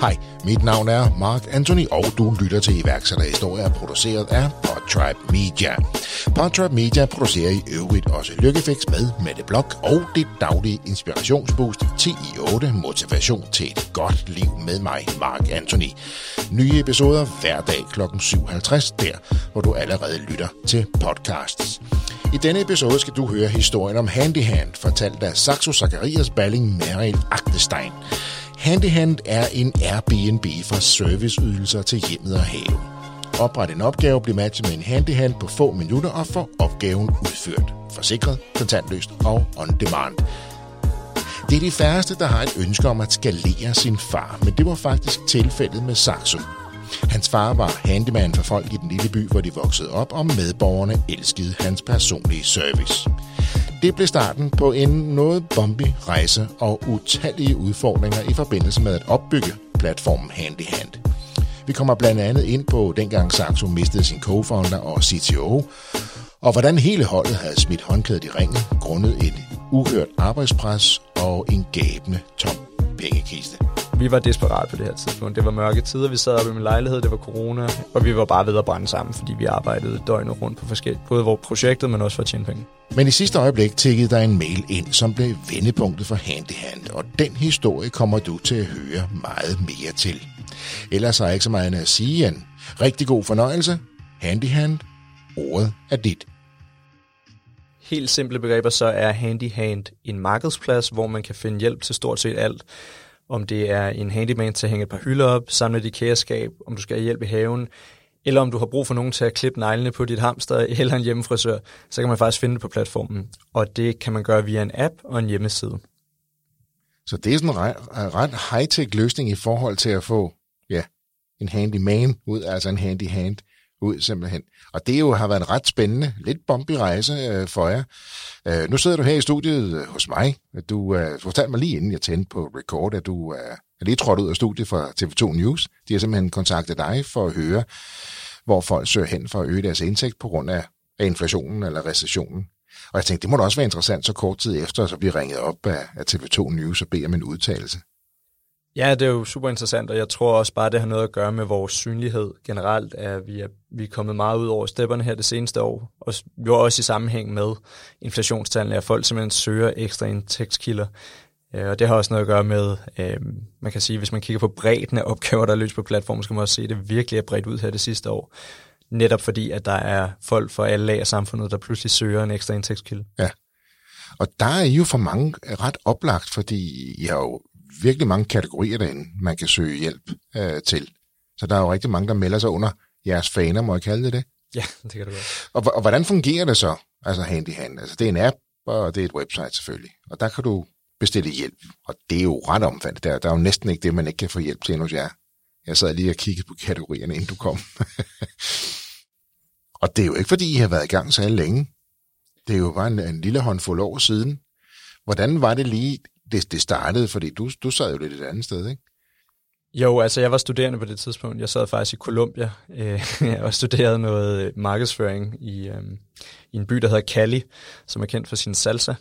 Hej, mit navn er Mark Anthony, og du lytter til iværksætterhistorier produceret af Podtribe Media. Podtribe Media producerer i øvrigt også Lykkefix med Mette Blok og det daglige inspirationsboost 10 i 8 motivation til et godt liv med mig, Mark Anthony. Nye episoder hver dag kl. 7.50, der hvor du allerede lytter til podcasts. I denne episode skal du høre historien om Handyhand, fortalt af Saxo Zacharias Balling Meryl Agtestein. Handyhand er en Airbnb for serviceydelser til hjemmet og haven. Opret en opgave, bliv matchet med en handyhand på få minutter og få opgaven udført. Forsikret, kontantløst og on demand. Det er de færreste, der har et ønske om at skalere sin far, men det var faktisk tilfældet med Saxo. Hans far var handyman for folk i den lille by, hvor de voksede op, og medborgerne elskede hans personlige service. Det blev starten på en noget bumpy rejse og utallige udfordringer i forbindelse med at opbygge platformen Handyhand. Vi kommer blandt andet ind på dengang Saxo mistede sin co-founder og CTO, og hvordan hele holdet havde smidt håndklædet i ringen, grundet et uhørt arbejdspres og en gabende tom pengekiste. Vi var desperat på det her tidspunkt. Det var mørke tider, vi sad oppe i min lejlighed, det var corona, og vi var bare ved at brænde sammen, fordi vi arbejdede døgnet rundt på forskellige, både vores projektet, men også for at tjene penge. Men i sidste øjeblik tikkede der en mail ind, som blev vendepunktet for Handyhand, og den historie kommer du til at høre meget mere til. Ellers har jeg ikke så meget at sige, Jan. Rigtig god fornøjelse. Handyhand, ordet er dit. Helt simple begreber, så er Handyhand en markedsplads, hvor man kan finde hjælp til stort set alt. Om det er en handyman til at hænge et par hylder op, samle dit kæreskab, om du skal have hjælp i haven, eller om du har brug for nogen til at klippe neglene på dit hamster, eller en hjemmefrisør, så kan man faktisk finde det på platformen. Og det kan man gøre via en app og en hjemmeside. Så det er sådan en ret, øh, ret high-tech løsning i forhold til at få ja, en handyman ud, altså en handy hand ud simpelthen. Og det jo har været en ret spændende, lidt bumpy rejse øh, for jer. Øh, nu sidder du her i studiet øh, hos mig. Du øh, fortalte mig lige inden jeg tændte på record, at du øh, er lige trådt ud af studiet fra TV2 News. De har simpelthen kontaktet dig for at høre, hvor folk søger hen for at øge deres indtægt på grund af, af inflationen eller recessionen. Og jeg tænkte, det må da også være interessant så kort tid efter, at så blive ringet op af, af TV2 News og bede om en udtalelse. Ja, det er jo super interessant, og jeg tror også bare, det har noget at gøre med vores synlighed generelt, at vi er, vi er kommet meget ud over stepperne her det seneste år, og jo også i sammenhæng med inflationstallene, at folk simpelthen søger ekstra indtægtskilder. Øh, og det har også noget at gøre med, øh, man kan sige, hvis man kigger på bredden af opgaver, der er løst på platformen, så kan man også se, at det virkelig er bredt ud her det sidste år. Netop fordi, at der er folk fra alle lag af samfundet, der pludselig søger en ekstra indtægtskilde. Ja, og der er I jo for mange ret oplagt, fordi I har jo virkelig mange kategorier derinde, man kan søge hjælp øh, til. Så der er jo rigtig mange, der melder sig under jeres faner, må jeg kalde det det? Ja, det kan du godt. Og, og hvordan fungerer det så, altså handy hand? Altså det er en app, og det er et website selvfølgelig. Og der kan du bestille hjælp, og det er jo ret omfattende. Der, der er jo næsten ikke det, man ikke kan få hjælp til endnu hos jer. Jeg sad lige og kiggede på kategorierne, inden du kom. og det er jo ikke, fordi I har været i gang så længe. Det er jo bare en, en lille håndfuld år siden. Hvordan var det lige, det, det startede? Fordi du, du sad jo lidt et andet sted, ikke? Jo, altså jeg var studerende på det tidspunkt. Jeg sad faktisk i Colombia øh, og studerede noget markedsføring i, øh, i en by, der hedder Cali, som er kendt for sin salsa.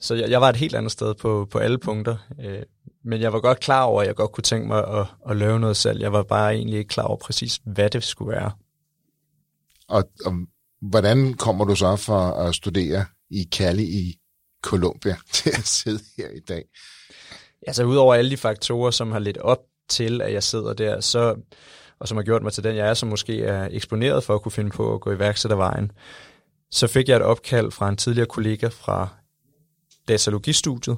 Så jeg, jeg var et helt andet sted på, på alle punkter. Øh, men jeg var godt klar over, at jeg godt kunne tænke mig at, at lave noget selv. Jeg var bare egentlig ikke klar over præcis, hvad det skulle være. Og, og hvordan kommer du så for at studere i Cali i Colombia til at sidde her i dag? Altså udover alle de faktorer, som har lidt op til, at jeg sidder der, så, og som har gjort mig til den, jeg er, som måske er eksponeret for at kunne finde på at gå i værksættervejen, så fik jeg et opkald fra en tidligere kollega fra datalogistudiet,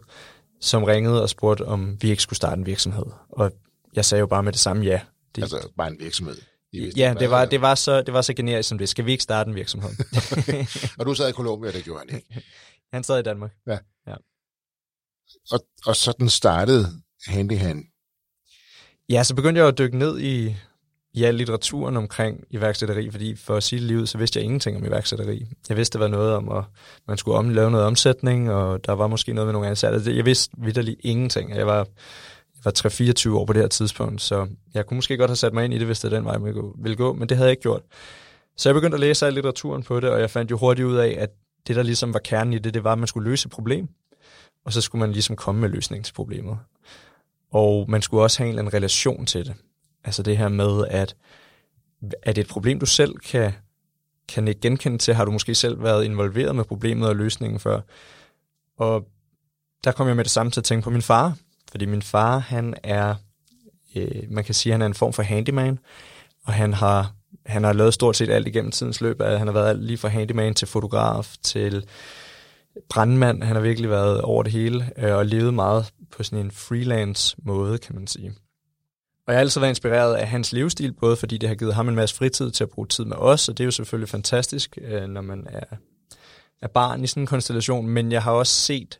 som ringede og spurgte, om vi ikke skulle starte en virksomhed. Og jeg sagde jo bare med det samme ja. Det, altså bare en virksomhed? ja, det var, det, var så, det var så generisk som det. Skal vi ikke starte en virksomhed? og du sad i Colombia, det gjorde han ikke? Han sad i Danmark. Ja. ja. Og, og sådan startede Handyhand Ja, så begyndte jeg at dykke ned i, i al litteraturen omkring iværksætteri, fordi for at sige livet, så vidste jeg ingenting om iværksætteri. Jeg vidste, det var noget om, at man skulle om, lave noget omsætning, og der var måske noget med nogle ansatte. Jeg vidste vidderligt ingenting. Jeg var, jeg var 3-24 år på det her tidspunkt, så jeg kunne måske godt have sat mig ind i det, hvis det er den vej, jeg ville gå, men det havde jeg ikke gjort. Så jeg begyndte at læse al litteraturen på det, og jeg fandt jo hurtigt ud af, at det, der ligesom var kernen i det, det var, at man skulle løse et problem, og så skulle man ligesom komme med løsningen til problemet. og man skulle også have en eller anden relation til det. Altså det her med, at er det et problem, du selv kan, kan ikke genkende til? Har du måske selv været involveret med problemet og løsningen før? Og der kom jeg med det samme til at tænke på min far, fordi min far, han er, øh, man kan sige, han er en form for handyman, og han har, han har lavet stort set alt igennem tidens løb. Han har været lige fra handyman til fotograf til brandmand. Han har virkelig været over det hele øh, og levet meget på sådan en freelance måde, kan man sige. Og jeg har altid været inspireret af hans livsstil, både fordi det har givet ham en masse fritid til at bruge tid med os, og det er jo selvfølgelig fantastisk, øh, når man er, er barn i sådan en konstellation, men jeg har også set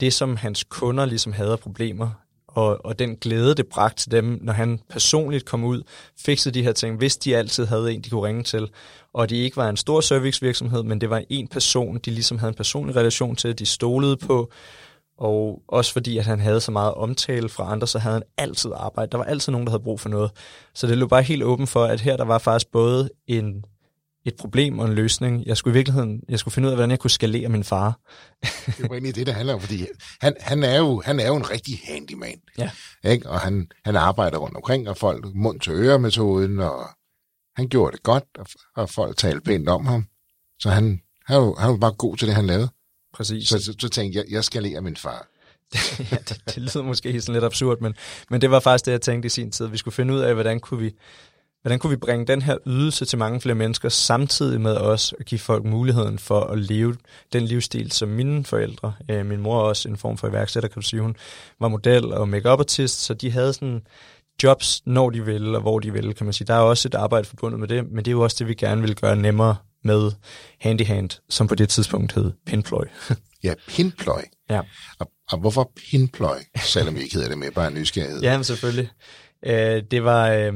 det, som hans kunder ligesom havde problemer, og, og den glæde, det bragte til dem, når han personligt kom ud, fikset de her ting, hvis de altid havde en, de kunne ringe til, og det ikke var en stor servicevirksomhed, men det var en person, de ligesom havde en personlig relation til, de stolede på, og også fordi, at han havde så meget omtale fra andre, så havde han altid arbejde. Der var altid nogen, der havde brug for noget. Så det lå bare helt åben for, at her der var faktisk både en, et problem og en løsning. Jeg skulle i virkeligheden jeg skulle finde ud af, hvordan jeg kunne skalere min far. det er jo egentlig det, det handler om, fordi han, han, er, jo, han er jo en rigtig handyman. Ja. Ikke? Og han, han arbejder rundt omkring, og folk mund til øre metoden, og han gjorde det godt, og, og folk talte pænt om ham. Så han, han, var, han var bare god til det, han lavede. Præcis. Så, så, så tænkte jeg, jeg skal lære min far. ja, det, det lyder måske sådan lidt absurd, men, men det var faktisk det, jeg tænkte i sin tid. Vi skulle finde ud af, hvordan kunne vi, hvordan kunne vi bringe den her ydelse til mange flere mennesker, samtidig med os at give folk muligheden for at leve den livsstil, som mine forældre, øh, min mor også en form for iværksætter, kan du sige, hun var model og make artist, så de havde sådan jobs, når de ville og hvor de ville, kan man sige. Der er også et arbejde forbundet med det, men det er jo også det, vi gerne vil gøre nemmere med Handy Hand, som på det tidspunkt hed Pinploy. ja, Pinploy. Ja. Og, og hvorfor Pinploy, selvom vi ikke hedder det med, bare nysgerrighed? ja, men selvfølgelig. Øh, det var, øh,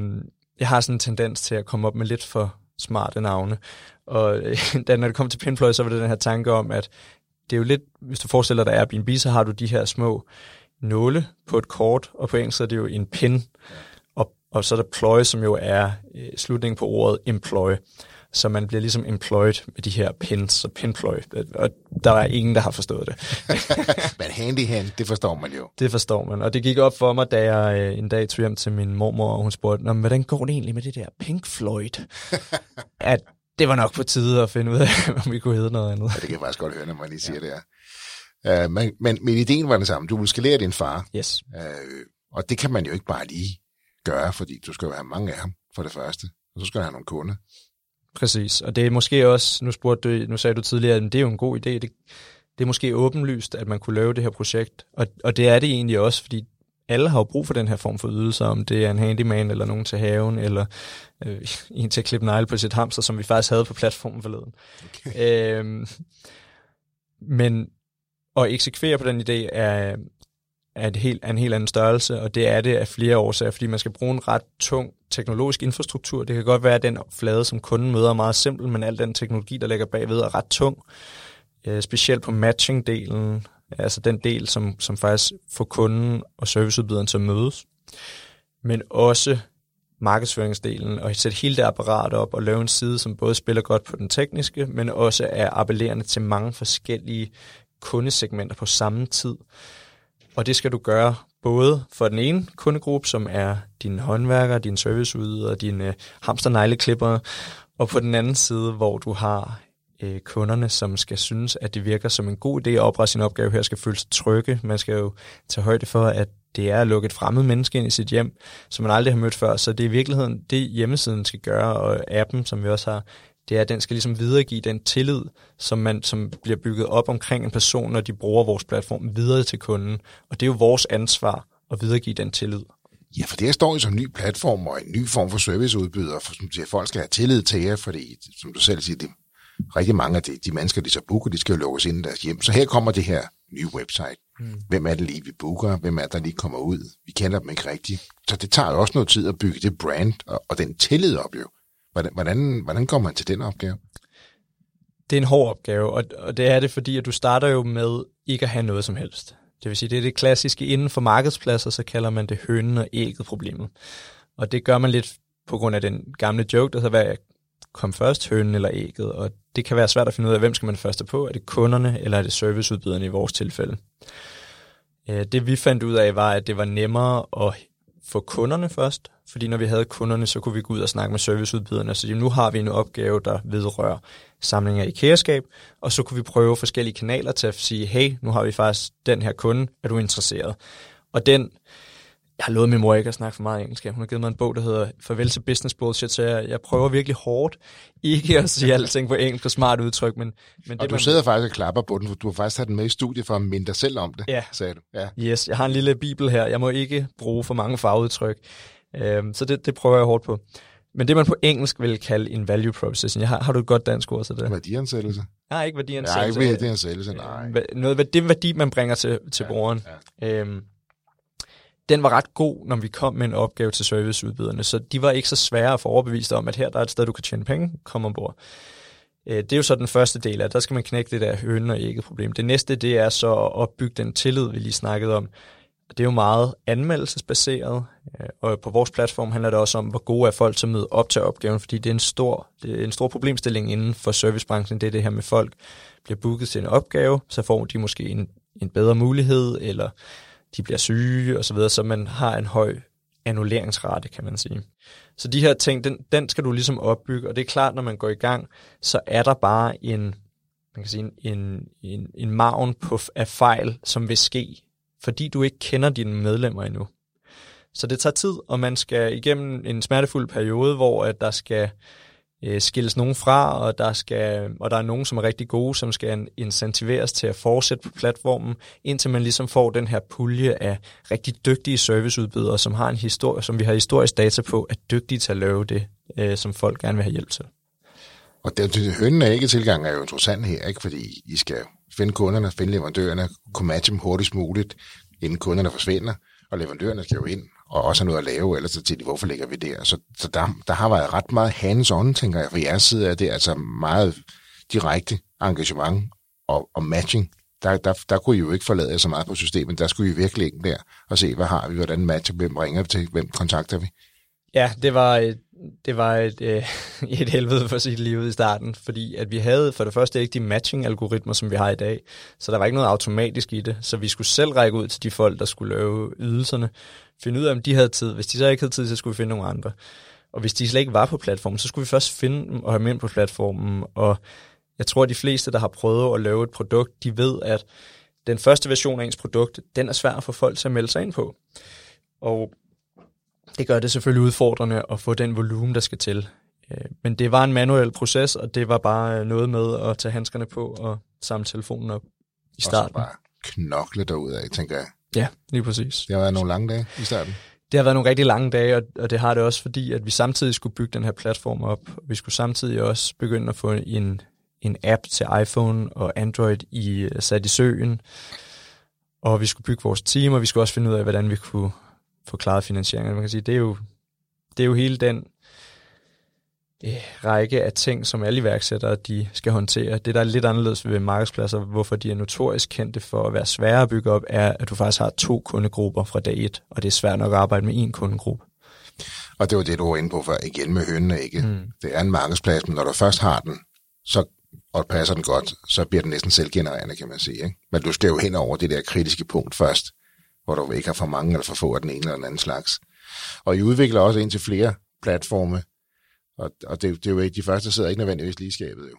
jeg har sådan en tendens til at komme op med lidt for smarte navne. Og øh, da når det kom til Pinfloy, så var det den her tanke om, at det er jo lidt, hvis du forestiller dig Airbnb, så har du de her små nåle på et kort, og på engelsk er det jo en pin, og, og så er der ploy, som jo er øh, slutningen på ordet employ så man bliver ligesom employed med de her pins og pinploy, og der er ingen, der har forstået det. Men handy hand, det forstår man jo. Det forstår man, og det gik op for mig, da jeg øh, en dag tog hjem til min mormor, og hun spurgte, Nå, hvordan går det egentlig med det der Pink Floyd? at det var nok på tide at finde ud af, om vi kunne hedde noget andet. Ja, det kan jeg faktisk godt høre, når man lige siger ja. det her. Uh, men, men, men ideen var den samme. Du vil skalere din far. Yes. Uh, og det kan man jo ikke bare lige gøre, fordi du skal jo have mange af ham, for det første. Og så skal du have nogle kunder. Præcis, og det er måske også, nu, spurgte du, nu sagde du tidligere, at det er jo en god idé, det, det er måske åbenlyst, at man kunne lave det her projekt, og, og det er det egentlig også, fordi alle har jo brug for den her form for ydelser, om det er en handyman, eller nogen til haven, eller øh, en til at klippe negle på sit hamster, som vi faktisk havde på platformen forleden. Okay. Øhm, men at eksekvere på den idé er, er, et helt, er en helt anden størrelse, og det er det af flere årsager, fordi man skal bruge en ret tung teknologisk infrastruktur. Det kan godt være, at den flade, som kunden møder, er meget simpel, men al den teknologi, der ligger bagved, er ret tung. Øh, specielt på matching-delen, altså den del, som, som faktisk får kunden og serviceudbyderen til at mødes. Men også markedsføringsdelen, og sætte hele det apparat op og lave en side, som både spiller godt på den tekniske, men også er appellerende til mange forskellige kundesegmenter på samme tid. Og det skal du gøre både for den ene kundegruppe, som er dine håndværkere, dine serviceydelser, dine øh, hamsternegleklippere, og på den anden side, hvor du har øh, kunderne, som skal synes, at det virker som en god idé at oprette sin opgave her, skal føle sig trygge. Man skal jo tage højde for, at det er at lukke et fremmed menneske ind i sit hjem, som man aldrig har mødt før. Så det er i virkeligheden det, hjemmesiden skal gøre, og appen, som vi også har, det er, at den skal ligesom videregive den tillid, som, man, som bliver bygget op omkring en person, når de bruger vores platform videre til kunden. Og det er jo vores ansvar at videregive den tillid. Ja, for det her står jo som en ny platform og en ny form for serviceudbyder, for som siger, folk skal have tillid til jer, fordi, som du selv siger, det, rigtig mange af de, de mennesker, de så booker, de skal jo lukkes ind i deres hjem. Så her kommer det her nye website. Mm. Hvem er det lige, vi booker? Hvem er der lige kommer ud? Vi kender dem ikke rigtigt. Så det tager jo også noget tid at bygge det brand og, og den tillid op jo. Hvordan, hvordan, hvordan kommer man til den opgave? Det er en hård opgave, og, og det er det, fordi at du starter jo med ikke at have noget som helst. Det vil sige, det er det klassiske inden for markedspladser, så kalder man det hønen og ægget problemet. Og det gør man lidt på grund af den gamle joke, der så hvad kom først, hønen eller ægget, og det kan være svært at finde ud af, hvem skal man først på, er det kunderne eller er det serviceudbyderne i vores tilfælde. Øh, det vi fandt ud af var, at det var nemmere at få kunderne først, fordi når vi havde kunderne, så kunne vi gå ud og snakke med serviceudbyderne og sige, nu har vi en opgave, der vedrører samling af IKEA-skab, og så kunne vi prøve forskellige kanaler til at sige, hey, nu har vi faktisk den her kunde, er du interesseret? Og den, jeg har lovet min mor ikke at snakke for meget engelsk. Hun har givet mig en bog, der hedder Farvel til Business Bullshit, så jeg, jeg prøver virkelig hårdt ikke at sige alting på engelsk og smart udtryk. Men, men og det, du man... sidder faktisk og klapper på den, for du har faktisk taget den med i studiet for at minde dig selv om det, ja. sagde du. Ja. Yes, jeg har en lille bibel her. Jeg må ikke bruge for mange fagudtryk. Øhm, så det, det prøver jeg hårdt på. Men det, man på engelsk vil kalde en value proposition. Jeg har, har du et godt dansk ord til det? Værdiansættelse? Nej, ikke værdiansættelse. Nej, ikke værdiansættelse, nej. Noget, det værdi, man bringer til, til ja, brugeren. Ja. Øhm, den var ret god, når vi kom med en opgave til serviceudbyderne, så de var ikke så svære at få overbevist om, at her der er et sted, du kan tjene penge, kom ombord. Øh, det er jo så den første del af, der skal man knække det der høne og ikke problem. Det næste, det er så at opbygge den tillid, vi lige snakkede om. Det er jo meget anmeldelsesbaseret, øh, og på vores platform handler det også om, hvor gode er folk til at møde op til opgaven, fordi det er en stor, det er en stor problemstilling inden for servicebranchen, det er det her med folk bliver booket til en opgave, så får de måske en, en bedre mulighed, eller de bliver syge osv., så, så man har en høj annulleringsrate, kan man sige. Så de her ting, den, den skal du ligesom opbygge, og det er klart, når man går i gang, så er der bare en, man kan sige, en, en, en maven på, af fejl, som vil ske, fordi du ikke kender dine medlemmer endnu. Så det tager tid, og man skal igennem en smertefuld periode, hvor at der skal øh, skilles nogen fra, og der, skal, og der er nogen, som er rigtig gode, som skal incentiveres til at fortsætte på platformen, indtil man ligesom får den her pulje af rigtig dygtige serviceudbydere, som har en historie, som vi har historisk data på, er dygtige til at lave det, øh, som folk gerne vil have hjælp til. Og det, hønnen af ikke tilgang er jo interessant her, ikke? fordi I skal finde kunderne, finde leverandørerne, kunne matche dem hurtigst muligt, inden kunderne forsvinder, og leverandørerne skal jo ind og også har noget at lave, ellers så til de, hvorfor ligger vi der? Så, så der, der har været ret meget hands-on, tænker jeg, for jeres side af det, altså meget direkte engagement og, og matching. Der, der, der kunne I jo ikke forlade jer så meget på systemet, der skulle I virkelig ind der og se, hvad har vi, hvordan matcher, hvem ringer vi til, hvem kontakter vi? Ja, det var et, det var et, øh, et helvede for sit liv i starten, fordi at vi havde for det første ikke de matching-algoritmer, som vi har i dag, så der var ikke noget automatisk i det, så vi skulle selv række ud til de folk, der skulle lave ydelserne, finde ud af, om de havde tid. Hvis de så ikke havde tid, så skulle vi finde nogle andre. Og hvis de slet ikke var på platformen, så skulle vi først finde dem og have dem ind på platformen. Og jeg tror, at de fleste, der har prøvet at lave et produkt, de ved, at den første version af ens produkt, den er svær for folk til at melde sig ind på. Og det gør det selvfølgelig udfordrende at få den volumen, der skal til. Øh, men det var en manuel proces, og det var bare noget med at tage handskerne på og samle telefonen op i starten. Og så bare knokle derudad, tænker jeg. Ja, lige præcis. Det har været nogle lange dage i starten. Det har været nogle rigtig lange dage, og det har det også fordi, at vi samtidig skulle bygge den her platform op. Vi skulle samtidig også begynde at få en, en app til iPhone og Android i, sat i søen. Og vi skulle bygge vores team, og vi skulle også finde ud af, hvordan vi kunne få klaret finansieringen. Man kan sige, det er jo, det er jo hele den øh, række af ting, som alle iværksættere de skal håndtere. Det, der er lidt anderledes ved markedspladser, hvorfor de er notorisk kendte for at være svære at bygge op, er, at du faktisk har to kundegrupper fra dag et, og det er svært nok at arbejde med én kundegruppe. Og det var det, du var inde på før, igen med hønene, ikke? Mm. Det er en markedsplads, men når du først har den, så og passer den godt, så bliver den næsten selvgenererende, kan man sige. Ikke? Men du skal jo hen over det der kritiske punkt først, hvor du ikke har for mange eller for få af den ene eller den anden slags. Og I udvikler også ind til flere platforme, og, og det, det er jo ikke, de første sidder ikke nødvendigvis lige skabet jo.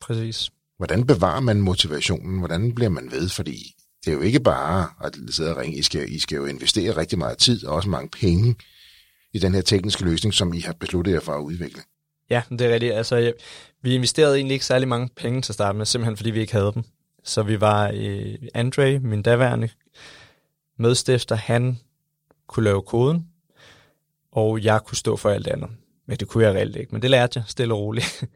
Præcis. Hvordan bevarer man motivationen? Hvordan bliver man ved? Fordi det er jo ikke bare at sidde og ringe. I skal, I skal jo investere rigtig meget tid og også mange penge i den her tekniske løsning, som I har besluttet jer for at udvikle. Ja, det er rigtigt. Altså, jeg, vi investerede egentlig ikke særlig mange penge til at starte med, simpelthen fordi vi ikke havde dem. Så vi var i Andre, min daværende medstifter, han kunne lave koden, og jeg kunne stå for alt andet. Men det kunne jeg reelt ikke, men det lærte jeg stille og roligt.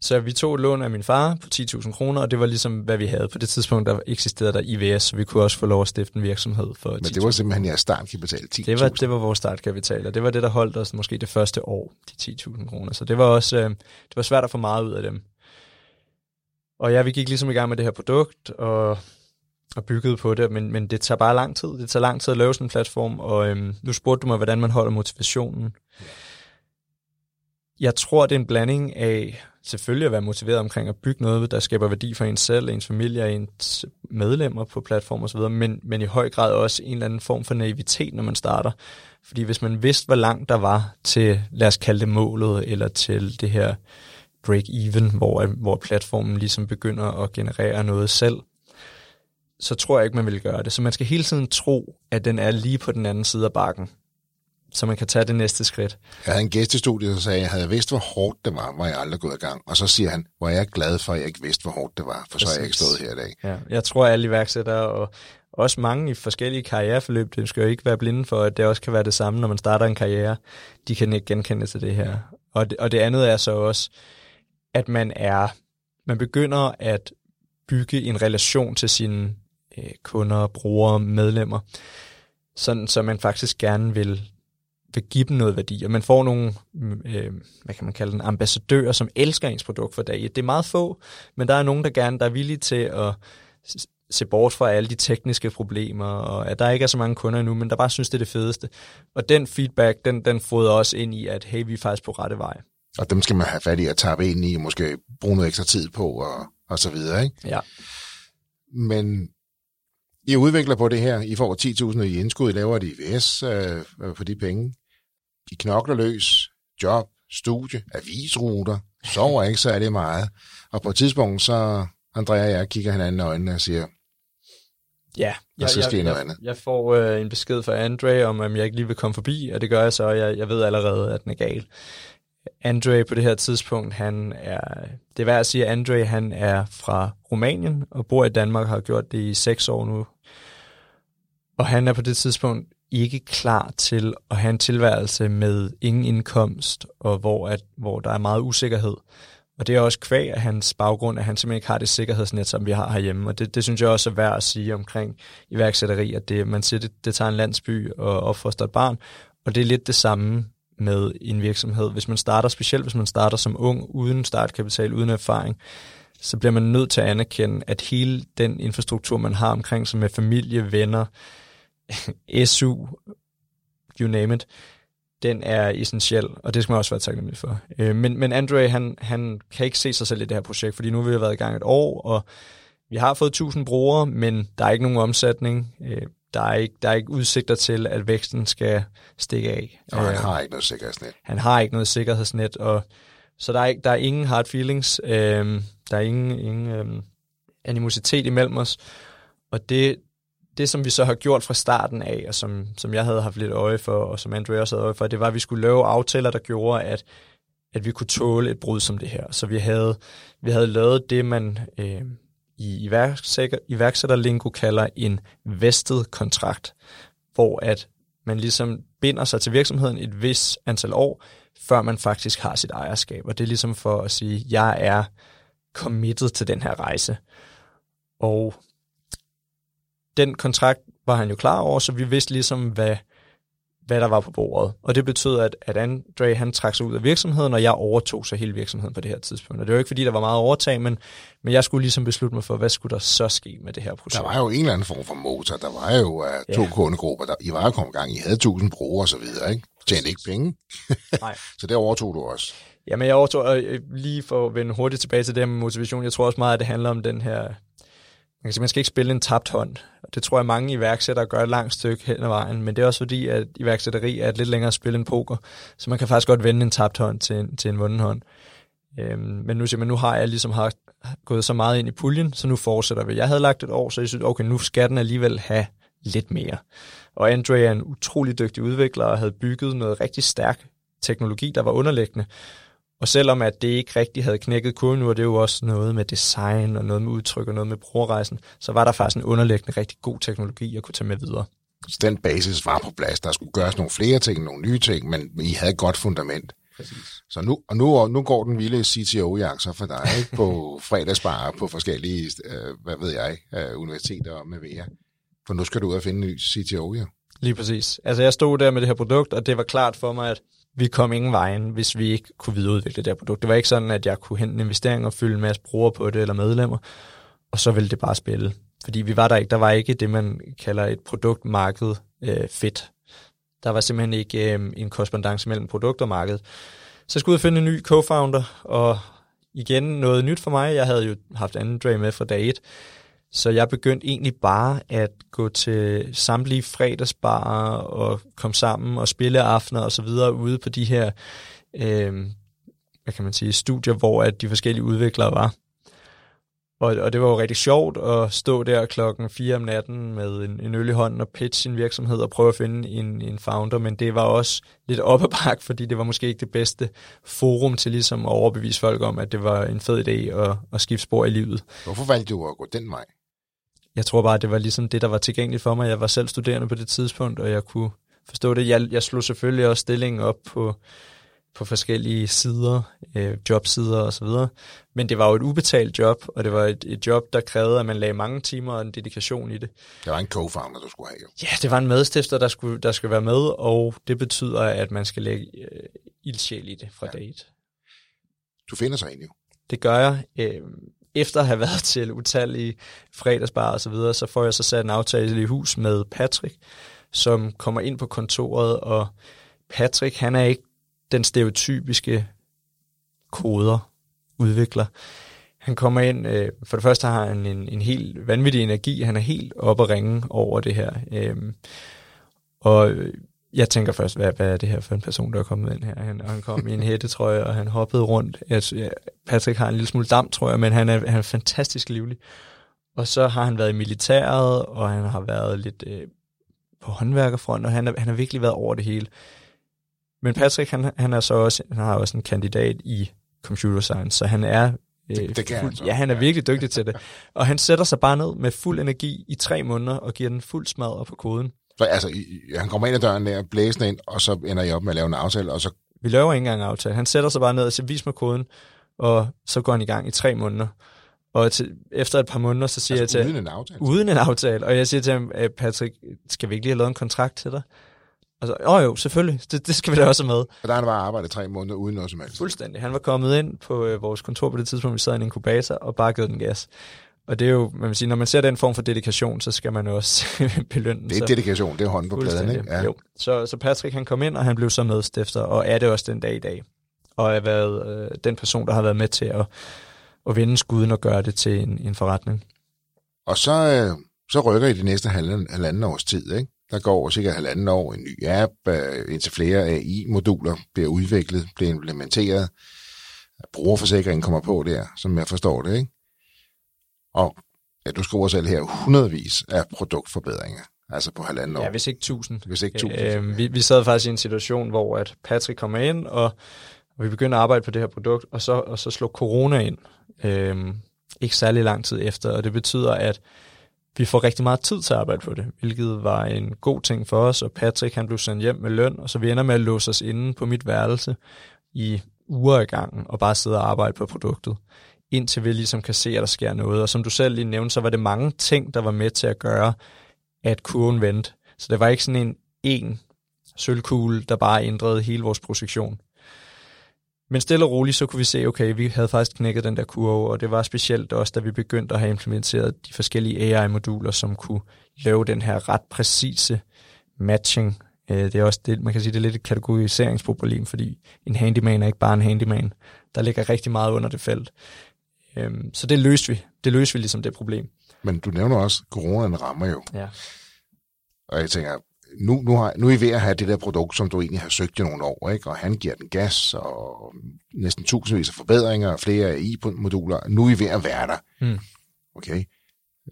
Så vi tog et lån af min far på 10.000 kroner, og det var ligesom, hvad vi havde. På det tidspunkt, der eksisterede der IVS, så vi kunne også få lov at stifte en virksomhed for Men det var simpelthen jeres startkapital, 10.000? Det var, det var vores startkapital, og det var det, der holdt os måske det første år, de 10.000 kroner. Så det var også øh, det var svært at få meget ud af dem. Og ja, vi gik ligesom i gang med det her produkt, og og bygget på det, men, men det tager bare lang tid. Det tager lang tid at lave sådan en platform, og øhm, nu spurgte du mig, hvordan man holder motivationen. Jeg tror, det er en blanding af selvfølgelig at være motiveret omkring at bygge noget, der skaber værdi for ens selv, ens familie og ens medlemmer på platform osv., men, men i høj grad også en eller anden form for naivitet, når man starter. Fordi hvis man vidste, hvor langt der var til, lad os kalde det målet, eller til det her break-even, hvor, hvor platformen ligesom begynder at generere noget selv, så tror jeg ikke, man vil gøre det. Så man skal hele tiden tro, at den er lige på den anden side af bakken så man kan tage det næste skridt. Jeg havde en gæst i studiet, der sagde, at jeg havde vidst, hvor hårdt det var, var jeg aldrig gået i gang. Og så siger han, hvor jeg er glad for, at jeg ikke vidste, hvor hårdt det var, for Præcis. så er jeg ikke stået her i dag. Ja, jeg tror, at alle iværksættere og også mange i forskellige karriereforløb, det skal jo ikke være blinde for, at det også kan være det samme, når man starter en karriere. De kan ikke genkende til det her. Og det, og det andet er så også, at man er, man begynder at bygge en relation til sine øh, kunder, brugere, medlemmer, sådan så man faktisk gerne vil vil give dem noget værdi, og man får nogle, øh, hvad kan man kalde den, ambassadører, som elsker ens produkt for dag Det er meget få, men der er nogen, der gerne der er villige til at se bort fra alle de tekniske problemer, og at der ikke er så mange kunder endnu, men der bare synes, det er det fedeste. Og den feedback, den, den fodrer også ind i, at hey, vi er faktisk på rette vej. Og dem skal man have fat i at tabe ind i, og måske bruge noget ekstra tid på, og, og så videre, ikke? Ja. Men i udvikler på det her. I får 10.000 i indskud. I laver et IVS øh, for de penge. De knokler løs. Job, studie, avisruter. Sover ikke så er det meget. Og på et tidspunkt, så Andrea og jeg kigger hinanden i øjnene og siger, Ja, jeg, så jeg, jeg, jeg får øh, en besked fra Andre om, at jeg ikke lige vil komme forbi, og det gør jeg så, jeg, jeg ved allerede, at den er gal. Andre på det her tidspunkt, han er, det er værd at sige, at Andre han er fra Rumænien og bor i Danmark, har gjort det i seks år nu, og han er på det tidspunkt ikke klar til at have en tilværelse med ingen indkomst, og hvor, at, hvor der er meget usikkerhed. Og det er også kvæg af hans baggrund, at han simpelthen ikke har det sikkerhedsnet, som vi har herhjemme. Og det, det synes jeg også er værd at sige omkring iværksætteri, at det, man siger, det, det tager en landsby og opfoster et barn. Og det er lidt det samme med en virksomhed. Hvis man starter, specielt hvis man starter som ung, uden startkapital, uden erfaring, så bliver man nødt til at anerkende, at hele den infrastruktur, man har omkring sig med familie, venner, SU, you name it, den er essentiel, og det skal man også være taknemmelig for. Øh, men, men Andre, han, han kan ikke se sig selv i det her projekt, fordi nu har vi været i gang et år, og vi har fået 1000 brugere, men der er ikke nogen omsætning. Øh, der er ikke, der er ikke udsigter til, at væksten skal stikke af. Og han øh, har ikke noget sikkerhedsnet. Han har ikke noget sikkerhedsnet, og så der er, der er ingen hard feelings, øh, der er ingen, ingen øh, animositet imellem os, og det, det, som vi så har gjort fra starten af, og som, som jeg havde haft lidt øje for, og som Andrew også havde øje for, det var, at vi skulle lave aftaler, der gjorde, at, at vi kunne tåle et brud som det her. Så vi havde, vi havde lavet det, man øh, i iværksætter, iværksætterlingo kalder en vested kontrakt, hvor at man ligesom binder sig til virksomheden et vis antal år, før man faktisk har sit ejerskab. Og det er ligesom for at sige, jeg er committed til den her rejse. Og den kontrakt var han jo klar over, så vi vidste ligesom, hvad, hvad der var på bordet. Og det betød, at, at Andre han trak sig ud af virksomheden, og jeg overtog så hele virksomheden på det her tidspunkt. Og det var ikke, fordi der var meget overtag, men, men jeg skulle ligesom beslutte mig for, hvad skulle der så ske med det her projekt. Der var jo en eller anden form for motor. Der var jo uh, to ja. kundegrupper. Der, I var jo kommet gang. I havde tusind brugere og så videre, ikke? Tjente ikke penge. Nej. så det overtog du også. Jamen, jeg overtog, øh, lige for at vende hurtigt tilbage til det med motivation, jeg tror også meget, at det handler om den her man, kan man skal ikke spille en tabt hånd. Det tror jeg, mange iværksættere gør et langt stykke hen ad vejen, men det er også fordi, at iværksætteri er et lidt længere spil end poker, så man kan faktisk godt vende en tabt hånd til en, til en vunden hånd. Øhm, men nu siger man, nu har jeg ligesom har gået så meget ind i puljen, så nu fortsætter vi. Jeg havde lagt et år, så jeg synes, okay, nu skal den alligevel have lidt mere. Og Andre er en utrolig dygtig udvikler og havde bygget noget rigtig stærk teknologi, der var underliggende. Og selvom at det ikke rigtig havde knækket kurven nu, og det er jo også noget med design og noget med udtryk og noget med brugerrejsen, så var der faktisk en underliggende rigtig god teknologi at kunne tage med videre. Så den basis var på plads. Der skulle gøres nogle flere ting, nogle nye ting, men I havde et godt fundament. Præcis. Så nu, og nu, nu går den vilde CTO-jagt så for dig ikke? på fredagsbar på forskellige, øh, hvad ved jeg, øh, universiteter med VR. For nu skal du ud og finde en ny CTO, ja. Lige præcis. Altså jeg stod der med det her produkt, og det var klart for mig, at vi kom ingen vejen, hvis vi ikke kunne videreudvikle det her produkt. Det var ikke sådan, at jeg kunne hente en investering og fylde en masse brugere på det, eller medlemmer, og så ville det bare spille. Fordi vi var der ikke, der var ikke det, man kalder et produktmarked øh, fedt. Der var simpelthen ikke øh, en korrespondence mellem produkt og marked. Så jeg skulle ud og finde en ny co-founder, og igen noget nyt for mig. Jeg havde jo haft Andre med fra dag 1, så jeg begyndte egentlig bare at gå til samtlige fredagsbarer og komme sammen og spille aftener og så videre ude på de her, øh, hvad kan man sige, studier, hvor at de forskellige udviklere var. Og, og det var jo rigtig sjovt at stå der klokken 4 om natten med en, en øl i hånden og pitche sin virksomhed og prøve at finde en, en founder, men det var også lidt op ad bak, fordi det var måske ikke det bedste forum til ligesom at overbevise folk om, at det var en fed idé at, at skifte spor i livet. Hvorfor valgte du at gå den vej? Jeg tror bare, det var ligesom det, der var tilgængeligt for mig. Jeg var selv studerende på det tidspunkt, og jeg kunne forstå det. Jeg, jeg slog selvfølgelig også stillingen op på på forskellige sider, øh, jobsider og så videre. Men det var jo et ubetalt job, og det var et, et job, der krævede, at man lagde mange timer og en dedikation i det. Det var en co-founder, du skulle have. Jo. Ja, det var en medstifter, der skulle, der skulle være med, og det betyder, at man skal lægge øh, ildsjæl i det fra ja. date. Du finder sig egentlig jo. Det gør jeg. Øh, efter at have været til utallige fredagsbar og så videre, så får jeg så sat en aftale i hus med Patrick, som kommer ind på kontoret, og Patrick, han er ikke den stereotypiske koder udvikler. Han kommer ind, øh, for det første har han en, en helt vanvittig energi, han er helt oppe at ringe over det her. Øh, og øh, jeg tænker først, hvad, hvad er det her for en person, der er kommet ind her? Han, han kom i en hættetrøje, og han hoppede rundt. Jeg, Patrick har en lille smule dam, tror jeg, men han er, han er fantastisk livlig. Og så har han været i militæret, og han har været lidt øh, på håndværkerfront, og han, er, han har virkelig været over det hele. Men Patrick, han, han, er så også, han har også en kandidat i computer science, så han er øh, det, det kan fuld, ja, han er virkelig dygtig til det. Og han sætter sig bare ned med fuld energi i tre måneder og giver den fuld smad på koden. Så altså, han kommer ind ad døren der, blæser ind, og så ender jeg op med at lave en aftale, og så... Vi laver ikke engang en aftale. Han sætter sig bare ned og siger, vis mig koden, og så går han i gang i tre måneder. Og til, efter et par måneder, så siger altså, jeg til uden en aftale? Uden en aftale. Og jeg siger til ham, Patrick, skal vi ikke lige have lavet en kontrakt til dig? Altså, åh jo, selvfølgelig. Det, det skal vi da også med. Og der han bare arbejdet tre måneder uden noget som helst. Fuldstændig. Han var kommet ind på øh, vores kontor på det tidspunkt, vi sad i en inkubator, og bare givet den gas. Og det er jo, man vil sige, når man ser den form for dedikation, så skal man jo også belønne. Det er så. dedikation, det er hånden på pladen, ikke? Ja. Jo. Så, så Patrick han kom ind, og han blev så medstifter, og er det også den dag i dag. Og er været øh, den person, der har været med til at, at vinde skuden og gøre det til en, en forretning. Og så, øh, så rykker I de næste halvanden, halvanden års tid, ikke? Der går cirka halvanden år en ny app, øh, indtil flere AI-moduler bliver udviklet, bliver implementeret. Brugerforsikringen kommer på der, som jeg forstår det, ikke? Og ja, du skriver selv her, hundredvis af produktforbedringer, altså på halvanden år. Ja, hvis ikke tusind. Hvis ikke tusind. Øh, vi, vi sad faktisk i en situation, hvor at Patrick kommer ind, og, og vi begynder at arbejde på det her produkt, og så, og så slår corona ind. Øh, ikke særlig lang tid efter, og det betyder, at vi får rigtig meget tid til at arbejde på det, hvilket var en god ting for os, og Patrick han blev sendt hjem med løn, og så vi ender med at låse os inde på mit værelse i uger i gangen, og bare sidde og arbejde på produktet, indtil vi ligesom kan se, at der sker noget. Og som du selv lige nævnte, så var det mange ting, der var med til at gøre, at kurven vendte. Så det var ikke sådan en en sølvkugle, der bare ændrede hele vores projektion. Men stille og roligt, så kunne vi se, okay, vi havde faktisk knækket den der kurve, og det var specielt også, da vi begyndte at have implementeret de forskellige AI-moduler, som kunne lave den her ret præcise matching. Øh, det er også det, man kan sige, det er lidt et kategoriseringsproblem, fordi en handyman er ikke bare en handyman. Der ligger rigtig meget under det felt. Øhm, så det løste vi. Det løste vi ligesom det problem. Men du nævner også, at coronaen rammer jo. Ja. Og jeg tænker, nu, nu, har, nu er I ved at have det der produkt, som du egentlig har søgt i nogle år, ikke? og han giver den gas, og næsten tusindvis af forbedringer, og flere i-moduler. Nu er I ved at være der. Mm. Okay.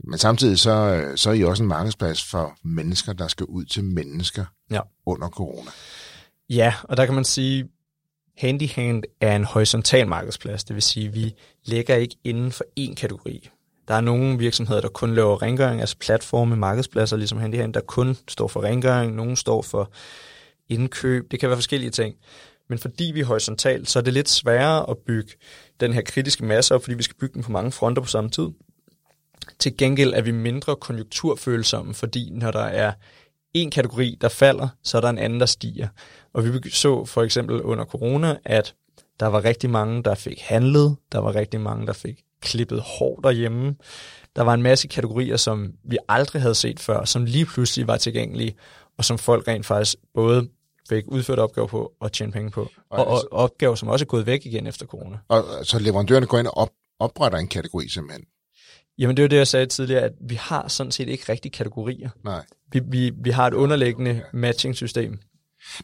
Men samtidig så, så er I også en markedsplads for mennesker, der skal ud til mennesker ja. under corona. Ja, og der kan man sige, Handyhand er en horisontal markedsplads, det vil sige, at vi lægger ikke inden for én kategori. Der er nogle virksomheder, der kun laver rengøring, altså platforme, markedspladser, ligesom Handyhand, der kun står for rengøring, nogle står for indkøb, det kan være forskellige ting. Men fordi vi er horisontalt, så er det lidt sværere at bygge den her kritiske masse op, fordi vi skal bygge den på mange fronter på samme tid. Til gengæld er vi mindre konjunkturfølsomme, fordi når der er en kategori, der falder, så er der en anden, der stiger. Og vi så for eksempel under corona, at der var rigtig mange, der fik handlet, der var rigtig mange, der fik klippet hår derhjemme. Der var en masse kategorier, som vi aldrig havde set før, som lige pludselig var tilgængelige, og som folk rent faktisk både fik udført opgaver på og tjene penge på. Og, og, og opgaver, som også er gået væk igen efter corona. Og så leverandørerne går ind og op, opretter en kategori simpelthen? Jamen det er jo det, jeg sagde tidligere, at vi har sådan set ikke rigtig kategorier. Nej. Vi, vi, vi har et underliggende matching-system.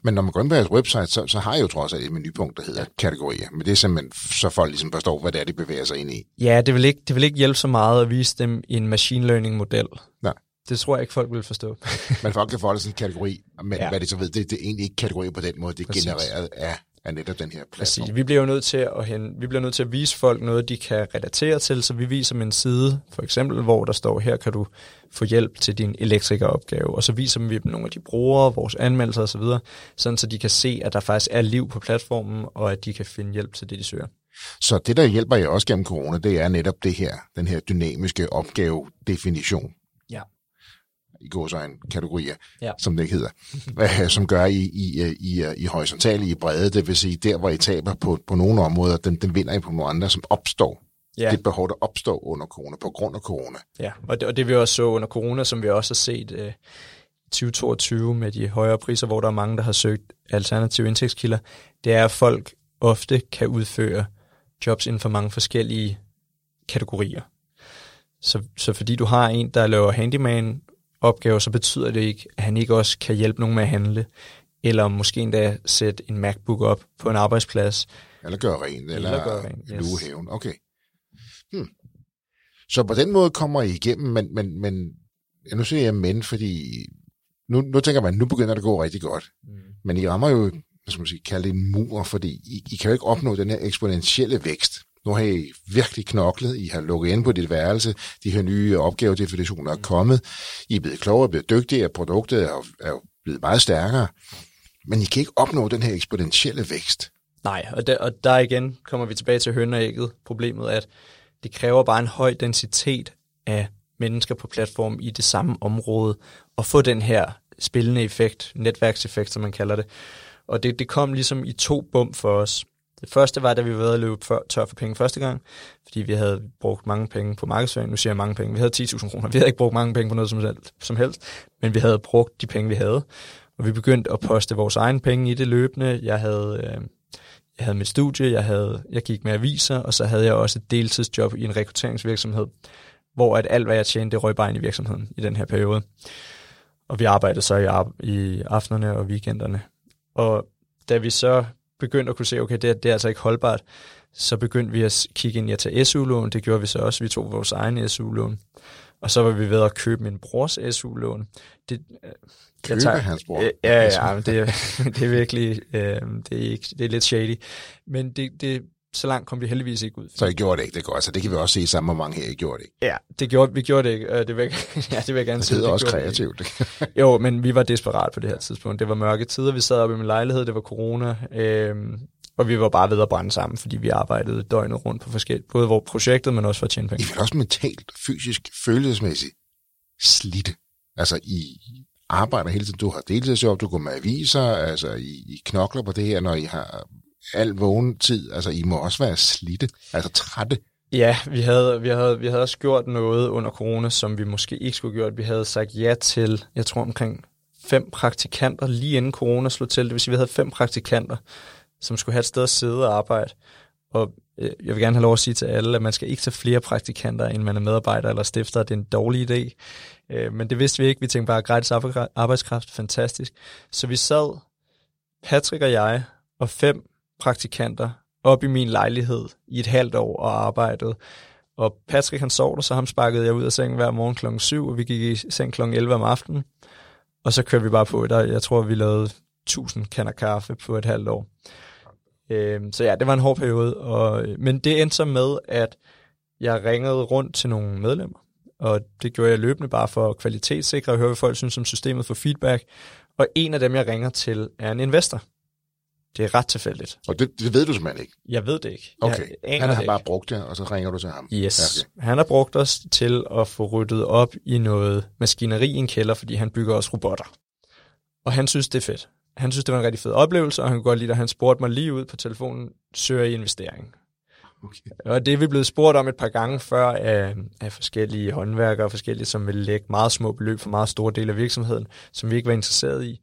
Men når man går ind på jeres website, så, så har jeg jo trods alt et menupunkt, der hedder ja. kategorier. Men det er simpelthen, så folk ligesom forstår, hvad det er, de bevæger sig ind i. Ja, det vil ikke, det vil ikke hjælpe så meget at vise dem en machine learning-model. Nej. Det tror jeg ikke, folk vil forstå. Men folk kan det sådan en kategori, men ja. hvad de så ved, det, det er egentlig ikke kategori på den måde, det er Præcis. genereret af, af netop den her platform. Præcis. Vi bliver jo nødt til at, hen, vi bliver nødt til at vise folk noget, de kan relatere til, så vi viser dem en side, for eksempel, hvor der står, her kan du få hjælp til din elektrikeropgave, og så viser vi dem nogle af de brugere, vores anmeldelser osv., sådan så de kan se, at der faktisk er liv på platformen, og at de kan finde hjælp til det, de søger. Så det, der hjælper jer også gennem corona, det er netop det her, den her dynamiske opgavedefinition. Ja. I en kategorier, Ja. som det ikke hedder, som gør I, i, i, i horisontale, i brede, det vil sige, der hvor I taber på, på nogle områder, den, den vinder I på nogle andre, som opstår. Ja. Det behov, der opstår under corona, på grund af corona. Ja, og det, og det vi også så under corona, som vi også har set øh, 2022 med de højere priser, hvor der er mange, der har søgt alternative indtægtskilder, det er, at folk ofte kan udføre jobs inden for mange forskellige kategorier. Så, så fordi du har en, der laver handyman opgaver, så betyder det ikke, at han ikke også kan hjælpe nogen med at handle, eller måske endda sætte en MacBook op på en arbejdsplads. Eller gøre rent, eller, Eller gøre rent, yes. luge haven. Okay. Hmm. Så på den måde kommer I igennem, men, men, men ja, nu siger jeg men, fordi nu, nu tænker man, nu begynder det at gå rigtig godt. Mm. Men I rammer jo, hvad skal man sige, kalde det en mur, fordi I, I kan jo ikke opnå den her eksponentielle vækst. Nu har I virkelig knoklet, I har lukket ind på dit værelse, de her nye opgavedefinitioner er kommet, I er blevet klogere, blevet dygtigere, produktet er, er blevet meget stærkere, men I kan ikke opnå den her eksponentielle vækst. Nej, og der, og der igen kommer vi tilbage til hønneægget. Problemet er, at det kræver bare en høj densitet af mennesker på platformen i det samme område, og få den her spillende effekt, netværkseffekt, som man kalder det. Og det, det kom ligesom i to bum for os. Det første var, da vi var ved at løbe før, tør for penge første gang, fordi vi havde brugt mange penge på markedsføring. Nu siger jeg mange penge. Vi havde 10.000 kroner. Vi havde ikke brugt mange penge på noget som helst, som helst, men vi havde brugt de penge, vi havde. Og vi begyndte at poste vores egen penge i det løbende. Jeg havde, øh, jeg havde mit studie, jeg, havde, jeg gik med aviser, og så havde jeg også et deltidsjob i en rekrutteringsvirksomhed, hvor at alt, hvad jeg tjente, det røg bare ind i virksomheden i den her periode. Og vi arbejdede så i, i aftenerne og weekenderne. Og da vi så begyndte at kunne se, okay, det, er- det er altså ikke holdbart, så begyndte vi at kigge ind i at tage SU-lån. Det gjorde vi så også. Vi tog vores egen SU-lån. Og så var vi ved at købe min brors SU-lån. Det, øh, Købe hans bror. Øh, Ja, ja, men det, det er virkelig, øh, det, er ikke, det er lidt shady. Men det, det, så langt kom vi heldigvis ikke ud. Så I gjorde det ikke, det er godt. Så det kan vi også se sammen med mange her, I gjorde det ikke. Ja, det gjorde, vi gjorde det ikke. øh, Det vil, ja, det vil jeg gerne Det sige. også gjorde vi ikke. kreativt. Jo, men vi var desperat på det her tidspunkt. Det var mørke tider, vi sad oppe i min lejlighed, det var corona, øhm, og vi var bare ved at brænde sammen, fordi vi arbejdede døgnet rundt på forskellige, både vores projektet, men også for at tjene I penge. er vel også mentalt, fysisk, følelsesmæssigt slidte. Altså, I arbejder hele tiden. Du har deltidsjob, du går med aviser, altså, I, I knokler på det her, når I har al vågen tid. Altså, I må også være slidte, altså trætte. Ja, vi havde, vi, havde, vi havde også gjort noget under corona, som vi måske ikke skulle gjort. Vi havde sagt ja til, jeg tror omkring fem praktikanter lige inden corona slog til. Det vil sige, vi havde fem praktikanter, som skulle have et sted at sidde og arbejde. Og øh, jeg vil gerne have lov at sige til alle, at man skal ikke tage flere praktikanter, end man er medarbejder eller stifter. Det er en dårlig idé. Øh, men det vidste vi ikke. Vi tænkte bare, gratis arbejdskraft, fantastisk. Så vi sad, Patrick og jeg, og fem praktikanter op i min lejlighed i et halvt år og arbejdede. Og Patrick han sov der, så ham sparkede jeg ud af sengen hver morgen klokken 7, og vi gik i seng klokken 11 om aftenen. Og så kørte vi bare på der. Jeg tror, vi lavede 1000 kander kaffe på et halvt år. Øhm, så ja, det var en hård periode. Og, øh, men det endte så med, at jeg ringede rundt til nogle medlemmer. Og det gjorde jeg løbende bare for at kvalitetssikre og høre, hvad folk synes om systemet for feedback. Og en af dem, jeg ringer til, er en investor. Det er ret tilfældigt. Og det, det ved du simpelthen ikke. Jeg ved det ikke. Okay, Jeg han det har ikke. bare brugt det, og så ringer du til ham. Yes. Ja, Han har brugt os til at få ryddet op i noget maskineri i en kælder, fordi han bygger også robotter. Og han synes, det er fedt. Han synes, det var en rigtig fed oplevelse, og han kunne godt lide, at han spurgte mig lige ud på telefonen, søger I investering? Okay. Og det er vi blevet spurgt om et par gange før af, af forskellige håndværkere forskellige, som vil lægge meget små beløb for meget store dele af virksomheden, som vi ikke var interesseret i.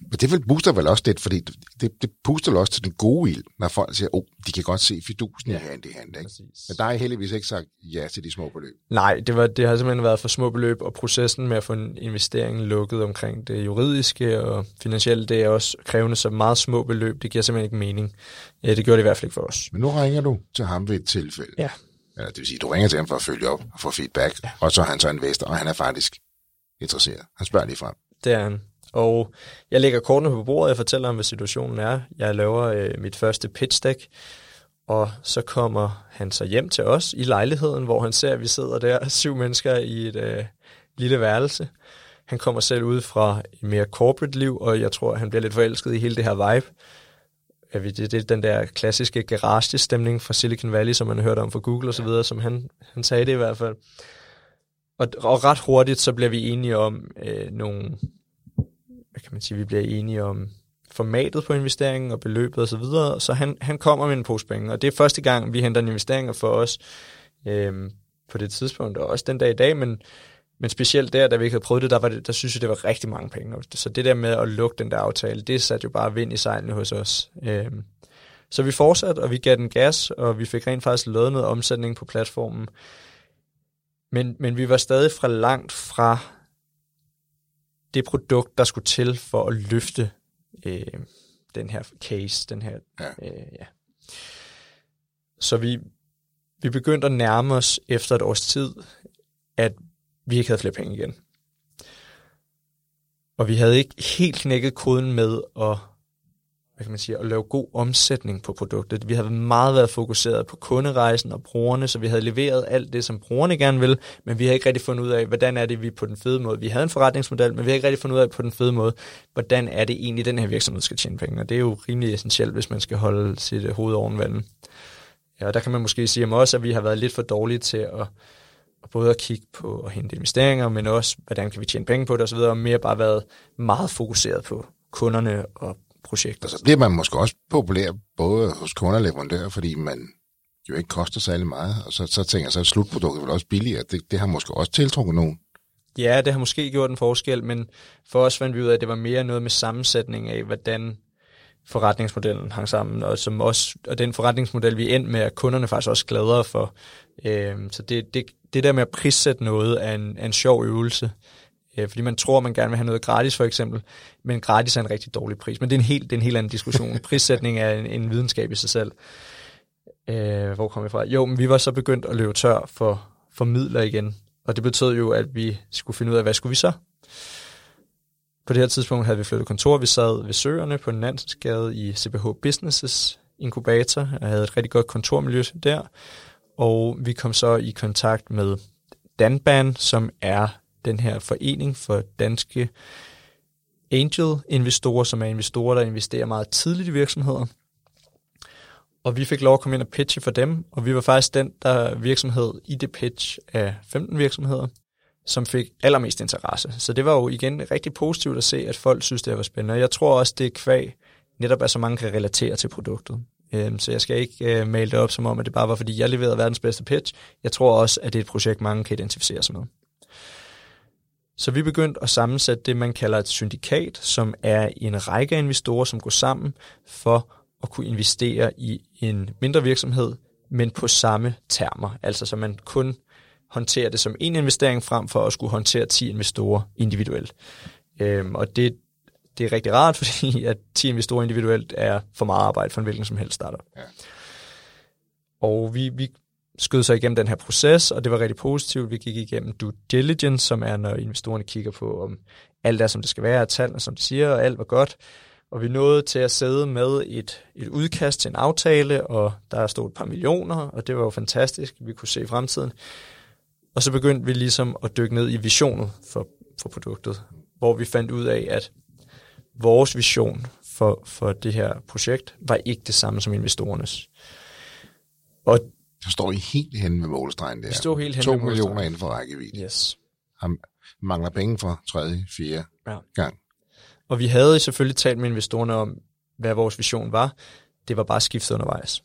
Men det vil booster vel også lidt, fordi det, det puster vel også til den gode ild, når folk siger, oh, de kan godt se fidusen ja. i hand i hand. Ikke? Men der er heldigvis ikke sagt ja til de små beløb. Nej, det, var, det har simpelthen været for små beløb, og processen med at få en investering lukket omkring det juridiske og finansielle, det er også krævende, så meget små beløb, det giver simpelthen ikke mening. Ja, det gjorde det i hvert fald ikke for os. Men nu ringer du til ham ved et tilfælde. Ja. ja det vil sige, du ringer til ham for at følge op og få feedback, ja. og så er han så investor, og han er faktisk interesseret. Han spørger lige frem. Det er han. Og jeg lægger kortene på bordet, jeg fortæller ham, hvad situationen er. Jeg laver øh, mit første pitch deck, og så kommer han så hjem til os i lejligheden, hvor han ser, at vi sidder der, syv mennesker i et øh, lille værelse. Han kommer selv ud fra et mere corporate liv, og jeg tror, han bliver lidt forelsket i hele det her vibe. Det er den der klassiske garage-stemning fra Silicon Valley, som man har hørt om fra Google osv., som han, han sagde det i hvert fald. Og, og ret hurtigt, så bliver vi enige om øh, nogle hvad kan man sige, vi bliver enige om formatet på investeringen og beløbet osv., så, videre. så han, han kommer med en pose penge, og det er første gang, vi henter en investeringer for os øhm, på det tidspunkt, og også den dag i dag, men, men specielt der, da vi ikke havde prøvet det, der, var det, der synes jeg, det var rigtig mange penge. Så det der med at lukke den der aftale, det satte jo bare vind i sejlene hos os. Øhm, så vi fortsatte, og vi gav den gas, og vi fik rent faktisk lavet noget omsætning på platformen. Men, men vi var stadig fra langt fra det produkt, der skulle til for at løfte øh, den her case, den her, ja. Øh, ja. Så vi, vi begyndte at nærme os efter et års tid, at vi ikke havde flere penge igen. Og vi havde ikke helt knækket koden med at hvad kan man sige, at lave god omsætning på produktet. Vi havde meget været fokuseret på kunderejsen og brugerne, så vi havde leveret alt det, som brugerne gerne vil, men vi havde ikke rigtig fundet ud af, hvordan er det, vi på den fede måde. Vi havde en forretningsmodel, men vi havde ikke rigtig fundet ud af på den fede måde, hvordan er det egentlig, den her virksomhed skal tjene penge. Og det er jo rimelig essentielt, hvis man skal holde sit hoved oven vandet. Ja, og der kan man måske sige om også, at vi har været lidt for dårlige til at, at både at kigge på at hente investeringer, men også, hvordan kan vi tjene penge på det osv., og mere bare været meget fokuseret på kunderne og projekter. Og så bliver man måske også populær både hos kunder og leverandører, fordi man jo ikke koster særlig meget, og så, så tænker jeg så, at slutproduktet vil også billigere. Det, det har måske også tiltrukket nogen. Ja, det har måske gjort en forskel, men for os fandt vi ud af, at det var mere noget med sammensætning af, hvordan forretningsmodellen hang sammen, og, som også, og den forretningsmodel, vi endte med, at kunderne faktisk også gladere for. Øhm, så det, det, det der med at prissætte noget er en, er en sjov øvelse. Øh, fordi man tror, man gerne vil have noget gratis for eksempel, men gratis er en rigtig dårlig pris. Men det er en helt, det er en helt anden diskussion. Prissætning er en, en videnskab i sig selv. Øh, hvor kom vi fra? Jo, men vi var så begyndt at løbe tør for, for midler igen, og det betød jo, at vi skulle finde ud af, hvad skulle vi så? På det her tidspunkt havde vi flyttet kontor. Vi sad ved Søerne på Nansensgade i CBH Businesses inkubator. Jeg havde et rigtig godt kontormiljø der. Og vi kom så i kontakt med Danban, som er den her forening for danske angel-investorer, som er investorer, der investerer meget tidligt i virksomheder. Og vi fik lov at komme ind og pitche for dem, og vi var faktisk den der virksomhed i det pitch af 15 virksomheder, som fik allermest interesse. Så det var jo igen rigtig positivt at se, at folk synes, det var spændende. Og jeg tror også, det er kvæg, netop at så mange kan relatere til produktet. Øhm, så jeg skal ikke øh, male det op som om, at det bare var, fordi jeg leverede verdens bedste pitch. Jeg tror også, at det er et projekt, mange kan identificere sig med. Så vi begyndte at sammensætte det, man kalder et syndikat, som er en række investorer, som går sammen for at kunne investere i en mindre virksomhed, men på samme termer. Altså så man kun håndterer det som en investering frem for at skulle håndtere 10 investorer individuelt. Øhm, og det, det er rigtig rart, fordi at 10 investorer individuelt er for meget arbejde for en hvilken som helst startup. Ja. Og vi, vi skød sig igennem den her proces, og det var rigtig positivt. Vi gik igennem due diligence, som er, når investorerne kigger på, om alt er, som det skal være, tallene, som de siger, og alt var godt. Og vi nåede til at sidde med et, et udkast til en aftale, og der stod et par millioner, og det var jo fantastisk. Vi kunne se fremtiden. Og så begyndte vi ligesom at dykke ned i visionen for, for produktet, hvor vi fandt ud af, at vores vision for, for det her projekt var ikke det samme som investorernes. Og så står I helt hen med målstregen der. Vi står helt hen To millioner inden for rækkevidde. Yes. Han mangler penge for tredje, fjerde ja. gang. Og vi havde selvfølgelig talt med investorerne om, hvad vores vision var. Det var bare skiftet undervejs.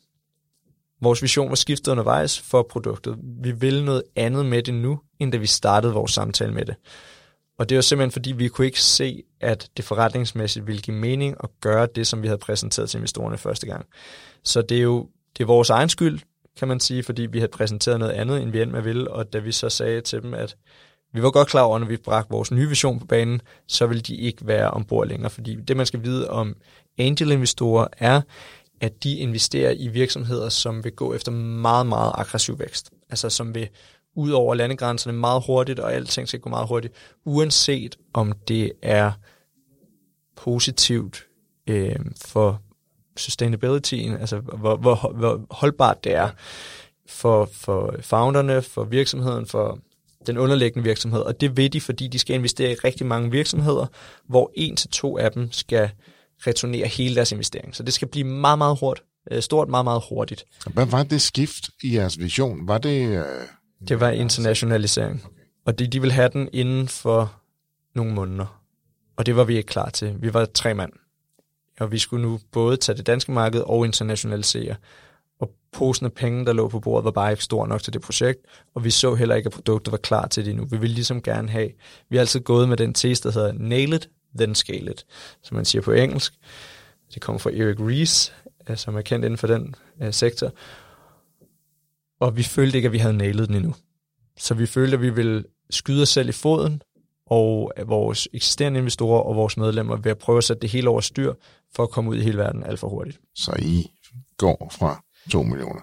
Vores vision var skiftet undervejs for produktet. Vi ville noget andet med det nu, end da vi startede vores samtale med det. Og det var simpelthen, fordi vi kunne ikke se, at det forretningsmæssigt ville give mening at gøre det, som vi havde præsenteret til investorerne første gang. Så det er jo det er vores egen skyld, kan man sige, fordi vi havde præsenteret noget andet, end vi endte med ville, og da vi så sagde til dem, at vi var godt klar over, når vi bragte vores nye vision på banen, så vil de ikke være ombord længere, fordi det, man skal vide om angel-investorer, er, at de investerer i virksomheder, som vil gå efter meget, meget aggressiv vækst. Altså som vil ud over landegrænserne meget hurtigt, og alting skal gå meget hurtigt, uanset om det er positivt øh, for sustainabilityen, altså hvor, hvor, hvor holdbart det er for, for founderne, for virksomheden, for den underliggende virksomhed. Og det vil de, fordi de skal investere i rigtig mange virksomheder, hvor en til to af dem skal returnere hele deres investering. Så det skal blive meget, meget hurtigt. Øh, stort, meget, meget hurtigt. Hvad var det skift i jeres vision? Var det... Øh... Det var internationalisering. Og de, de vil have den inden for nogle måneder. Og det var vi ikke klar til. Vi var tre mand. Og vi skulle nu både tage det danske marked og internationalisere. Og posen af penge, der lå på bordet, var bare ikke stor nok til det projekt, og vi så heller ikke, at produktet var klar til det endnu. Vi ville ligesom gerne have, vi har altid gået med den tese, der hedder nail it, then scale it, som man siger på engelsk. Det kommer fra Eric Ries, øh, som er kendt inden for den uh, sektor. Og vi følte ikke, at vi havde nailet den endnu. Så vi følte, at vi ville skyde os selv i foden, og vores eksisterende investorer og vores medlemmer ved at prøve at sætte det hele over styr, for at komme ud i hele verden alt for hurtigt. Så I går fra 2 millioner?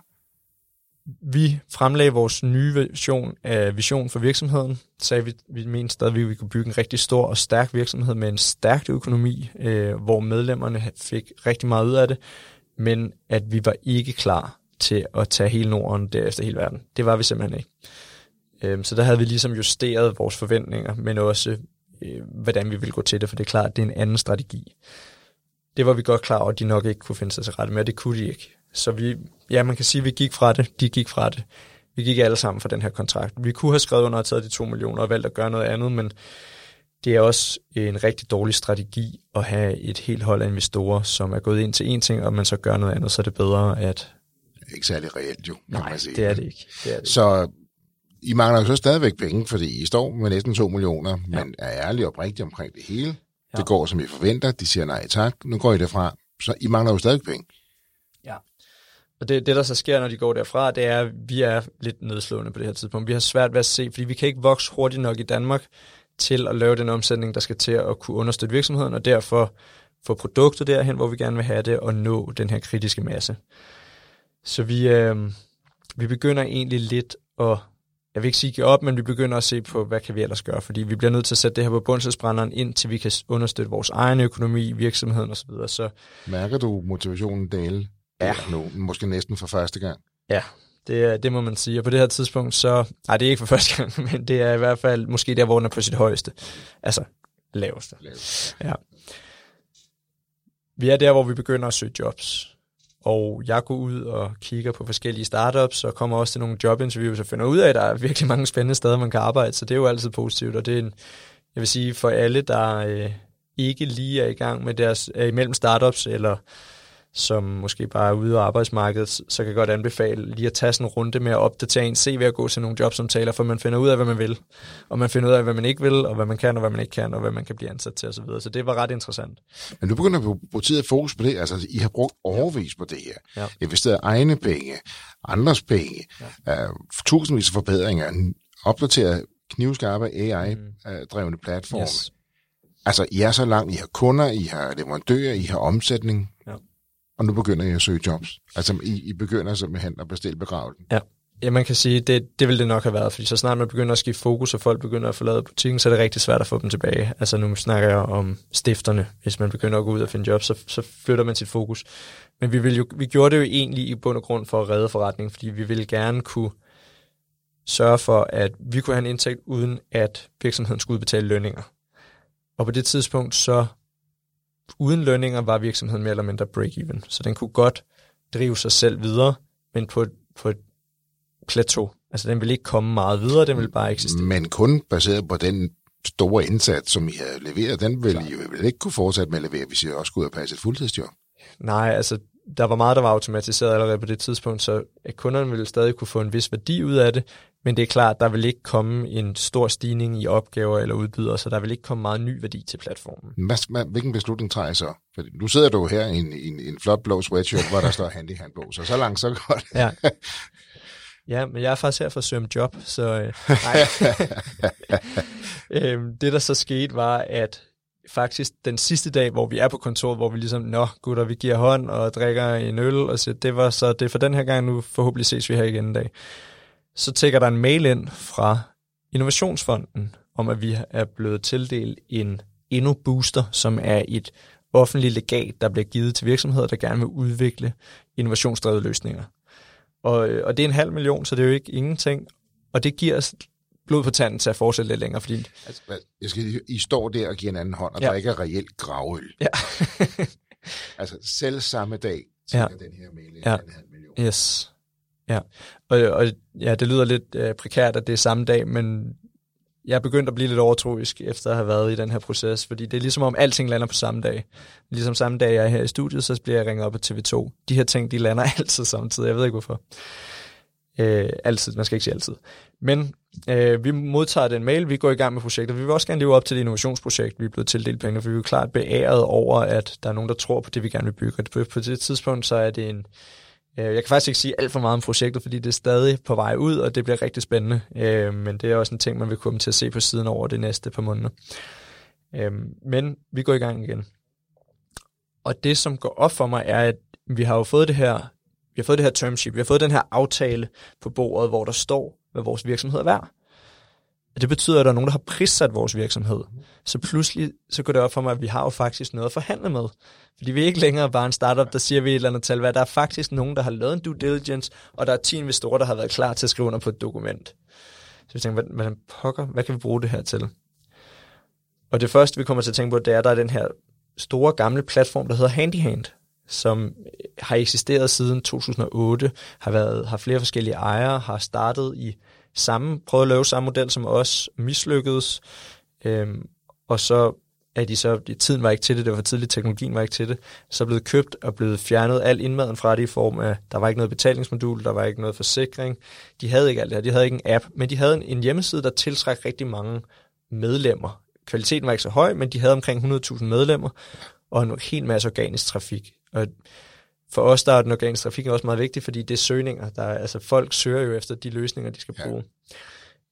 Vi fremlagde vores nye vision af vision for virksomheden. Sagde vi, vi mente stadig, at vi kunne bygge en rigtig stor og stærk virksomhed med en stærk økonomi, øh, hvor medlemmerne fik rigtig meget ud af det, men at vi var ikke klar til at tage hele Norden derefter hele verden. Det var vi simpelthen ikke. Øh, så der havde vi ligesom justeret vores forventninger, men også øh, hvordan vi ville gå til det, for det er klart, at det er en anden strategi. Det var vi godt klar over, at de nok ikke kunne finde sig til rette med, og det kunne de ikke. Så vi, ja, man kan sige, at vi gik fra det, de gik fra det. Vi gik alle sammen for den her kontrakt. Vi kunne have skrevet under og taget de to millioner og valgt at gøre noget andet, men det er også en rigtig dårlig strategi at have et helt hold af investorer, som er gået ind til en ting, og man så gør noget andet, så er det bedre at... Ikke særlig reelt jo, kan Nej, man sige. det er det ikke. Det er det så I mangler jo så stadigvæk penge, fordi I står med næsten 2 millioner, ja. men er ærlige og oprigtige omkring det hele. Ja. Det går, som I forventer. De siger nej tak. Nu går I derfra. Så I mangler jo stadig penge. Og det, det, der så sker, når de går derfra, det er, at vi er lidt nedslående på det her tidspunkt. Vi har svært ved at se, fordi vi kan ikke vokse hurtigt nok i Danmark til at lave den omsætning, der skal til at kunne understøtte virksomheden, og derfor få produktet derhen, hvor vi gerne vil have det, og nå den her kritiske masse. Så vi, øh, vi begynder egentlig lidt at, jeg vil ikke sige give op, men vi begynder at se på, hvad kan vi ellers gøre, fordi vi bliver nødt til at sætte det her på bundselsbrænderen, indtil vi kan understøtte vores egen økonomi, virksomheden osv. Så, så Mærker du motivationen dale Ja. nu, måske næsten for første gang? Ja, det, det må man sige. Og på det her tidspunkt, så... Nej, det er ikke for første gang, men det er i hvert fald måske der, hvor den er på sit højeste. Altså, laveste. Ja. Vi er der, hvor vi begynder at søge jobs. Og jeg går ud og kigger på forskellige startups, og kommer også til nogle jobinterviews og finder ud af, at der er virkelig mange spændende steder, man kan arbejde, så det er jo altid positivt. Og det er en, jeg vil sige, for alle, der øh, ikke lige er i gang med deres, er imellem startups, eller som måske bare er ude af arbejdsmarkedet, så kan jeg godt anbefale lige at tage sådan en runde med at opdatere en CV og gå til nogle jobsamtaler, for man finder ud af, hvad man vil, og man finder ud af, hvad man ikke vil, og hvad man kan, og hvad man ikke kan, og hvad man kan blive ansat til osv. Så det var ret interessant. Men nu begynder vi at bruge tid og fokus på det. Altså, I har brugt overvis på det her. Ja. Investeret egne penge, andres penge, ja. uh, tusindvis af forbedringer, opdateret knivskarpe AI-drevne platforme. Mm. Yes. Altså, I er så langt. I har kunder, I har leverandører, I har omsætning. Ja. Og nu begynder I at søge jobs. Altså, I, I begynder simpelthen at bestille begravelsen. Ja. Ja, man kan sige, det, det vil det nok have været, fordi så snart man begynder at skifte fokus, og folk begynder at forlade butikken, så er det rigtig svært at få dem tilbage. Altså nu snakker jeg om stifterne. Hvis man begynder at gå ud og finde job, så, så flytter man sit fokus. Men vi, vil jo, vi gjorde det jo egentlig i bund og grund for at redde forretningen, fordi vi ville gerne kunne sørge for, at vi kunne have en indtægt, uden at virksomheden skulle udbetale lønninger. Og på det tidspunkt, så uden lønninger var virksomheden mere eller mindre break-even. Så den kunne godt drive sig selv videre, men på, et- på et plateau. Altså den ville ikke komme meget videre, den ville bare eksistere. Men kun baseret på den store indsats, som I har leveret, den vil I jo ikke kunne fortsætte med at levere, hvis I også skulle ud og passe et fuldtidsjob. Nej, altså der var meget, der var automatiseret allerede på det tidspunkt, så kunderne ville stadig kunne få en vis værdi ud af det, men det er klart, der vil ikke komme en stor stigning i opgaver eller udbydere, så der vil ikke komme meget ny værdi til platformen. Hvad, hvad, hvilken beslutning tager jeg så? For nu sidder du her i en, i en, en flot blå sweatshirt, hvor der står handyhand på, så så langt, så godt. Ja. Ja, men jeg er faktisk her for at søge job, så øh, nej. øhm, det, der så skete, var, at faktisk den sidste dag, hvor vi er på kontoret, hvor vi ligesom, nå gutter, vi giver hånd og drikker en øl, og siger, det var så det for den her gang, nu forhåbentlig ses vi her igen en dag. Så tækker der en mail ind fra Innovationsfonden, om at vi er blevet tildelt en endnu Booster, som er et offentligt legat, der bliver givet til virksomheder, der gerne vil udvikle innovationsdrevede løsninger. Og, øh, og det er en halv million, så det er jo ikke ingenting. Og det giver os blod på tanden til at fortsætte lidt længere. Fordi... Altså, jeg skal, I står der og giver en anden hånd, og ja. der ikke er reelt gravøl. Ja. altså selv samme dag til ja. den her mail ja. en halv million. Yes. Ja, og, og ja, det lyder lidt uh, prekært, at det er samme dag, men jeg er begyndt at blive lidt overtroisk, efter at have været i den her proces, fordi det er ligesom om alting lander på samme dag. Ligesom samme dag, jeg er her i studiet, så bliver jeg ringet op af TV2. De her ting, de lander altid samtidig. Jeg ved ikke hvorfor. Øh, altid, man skal ikke sige altid. Men øh, vi modtager den mail, vi går i gang med projektet. Vi vil også gerne leve op til det innovationsprojekt, vi er blevet tildelt penge, for vi er klart beæret over, at der er nogen, der tror på det, vi gerne vil bygge. På, på det tidspunkt, så er det en, Øh, jeg kan faktisk ikke sige alt for meget om projektet, fordi det er stadig på vej ud, og det bliver rigtig spændende. Øh, men det er også en ting, man vil komme til at se på siden over det næste par måneder. Øh, men vi går i gang igen. Og det, som går op for mig, er, at vi har jo fået det her, vi har fået det her term sheet, vi har fået den her aftale på bordet, hvor der står, hvad vores virksomhed er værd. Det betyder, at der er nogen, der har prissat vores virksomhed. Så pludselig så går det op for mig, at vi har jo faktisk noget at forhandle med. Fordi vi er ikke længere bare en startup, der siger vi et eller andet tal. Hvad der er faktisk nogen, der har lavet en due diligence, og der er 10 investorer, der har været klar til at skrive under på et dokument. Så vi tænker, hvad, hvad, pokker, hvad kan vi bruge det her til? Og det første, vi kommer til at tænke på, det er, at der er den her store gamle platform, der hedder Handyhand, som øh, har eksisteret siden 2008, har, været, har flere forskellige ejere, har startet i samme, prøvet at lave samme model som os, mislykkedes, øhm, og så er de så, tiden var ikke til det, det var for tidligt, teknologien var ikke til det, så er blevet købt og blevet fjernet al indmaden fra det i form af, der var ikke noget betalingsmodul, der var ikke noget forsikring, de havde ikke alt det her, de havde ikke en app, men de havde en, en hjemmeside, der tiltrak rigtig mange medlemmer. Kvaliteten var ikke så høj, men de havde omkring 100.000 medlemmer, og en helt masse organisk trafik. Og for os der er den organiske trafik også meget vigtig, fordi det er søgninger. Der er, altså folk søger jo efter de løsninger, de skal bruge.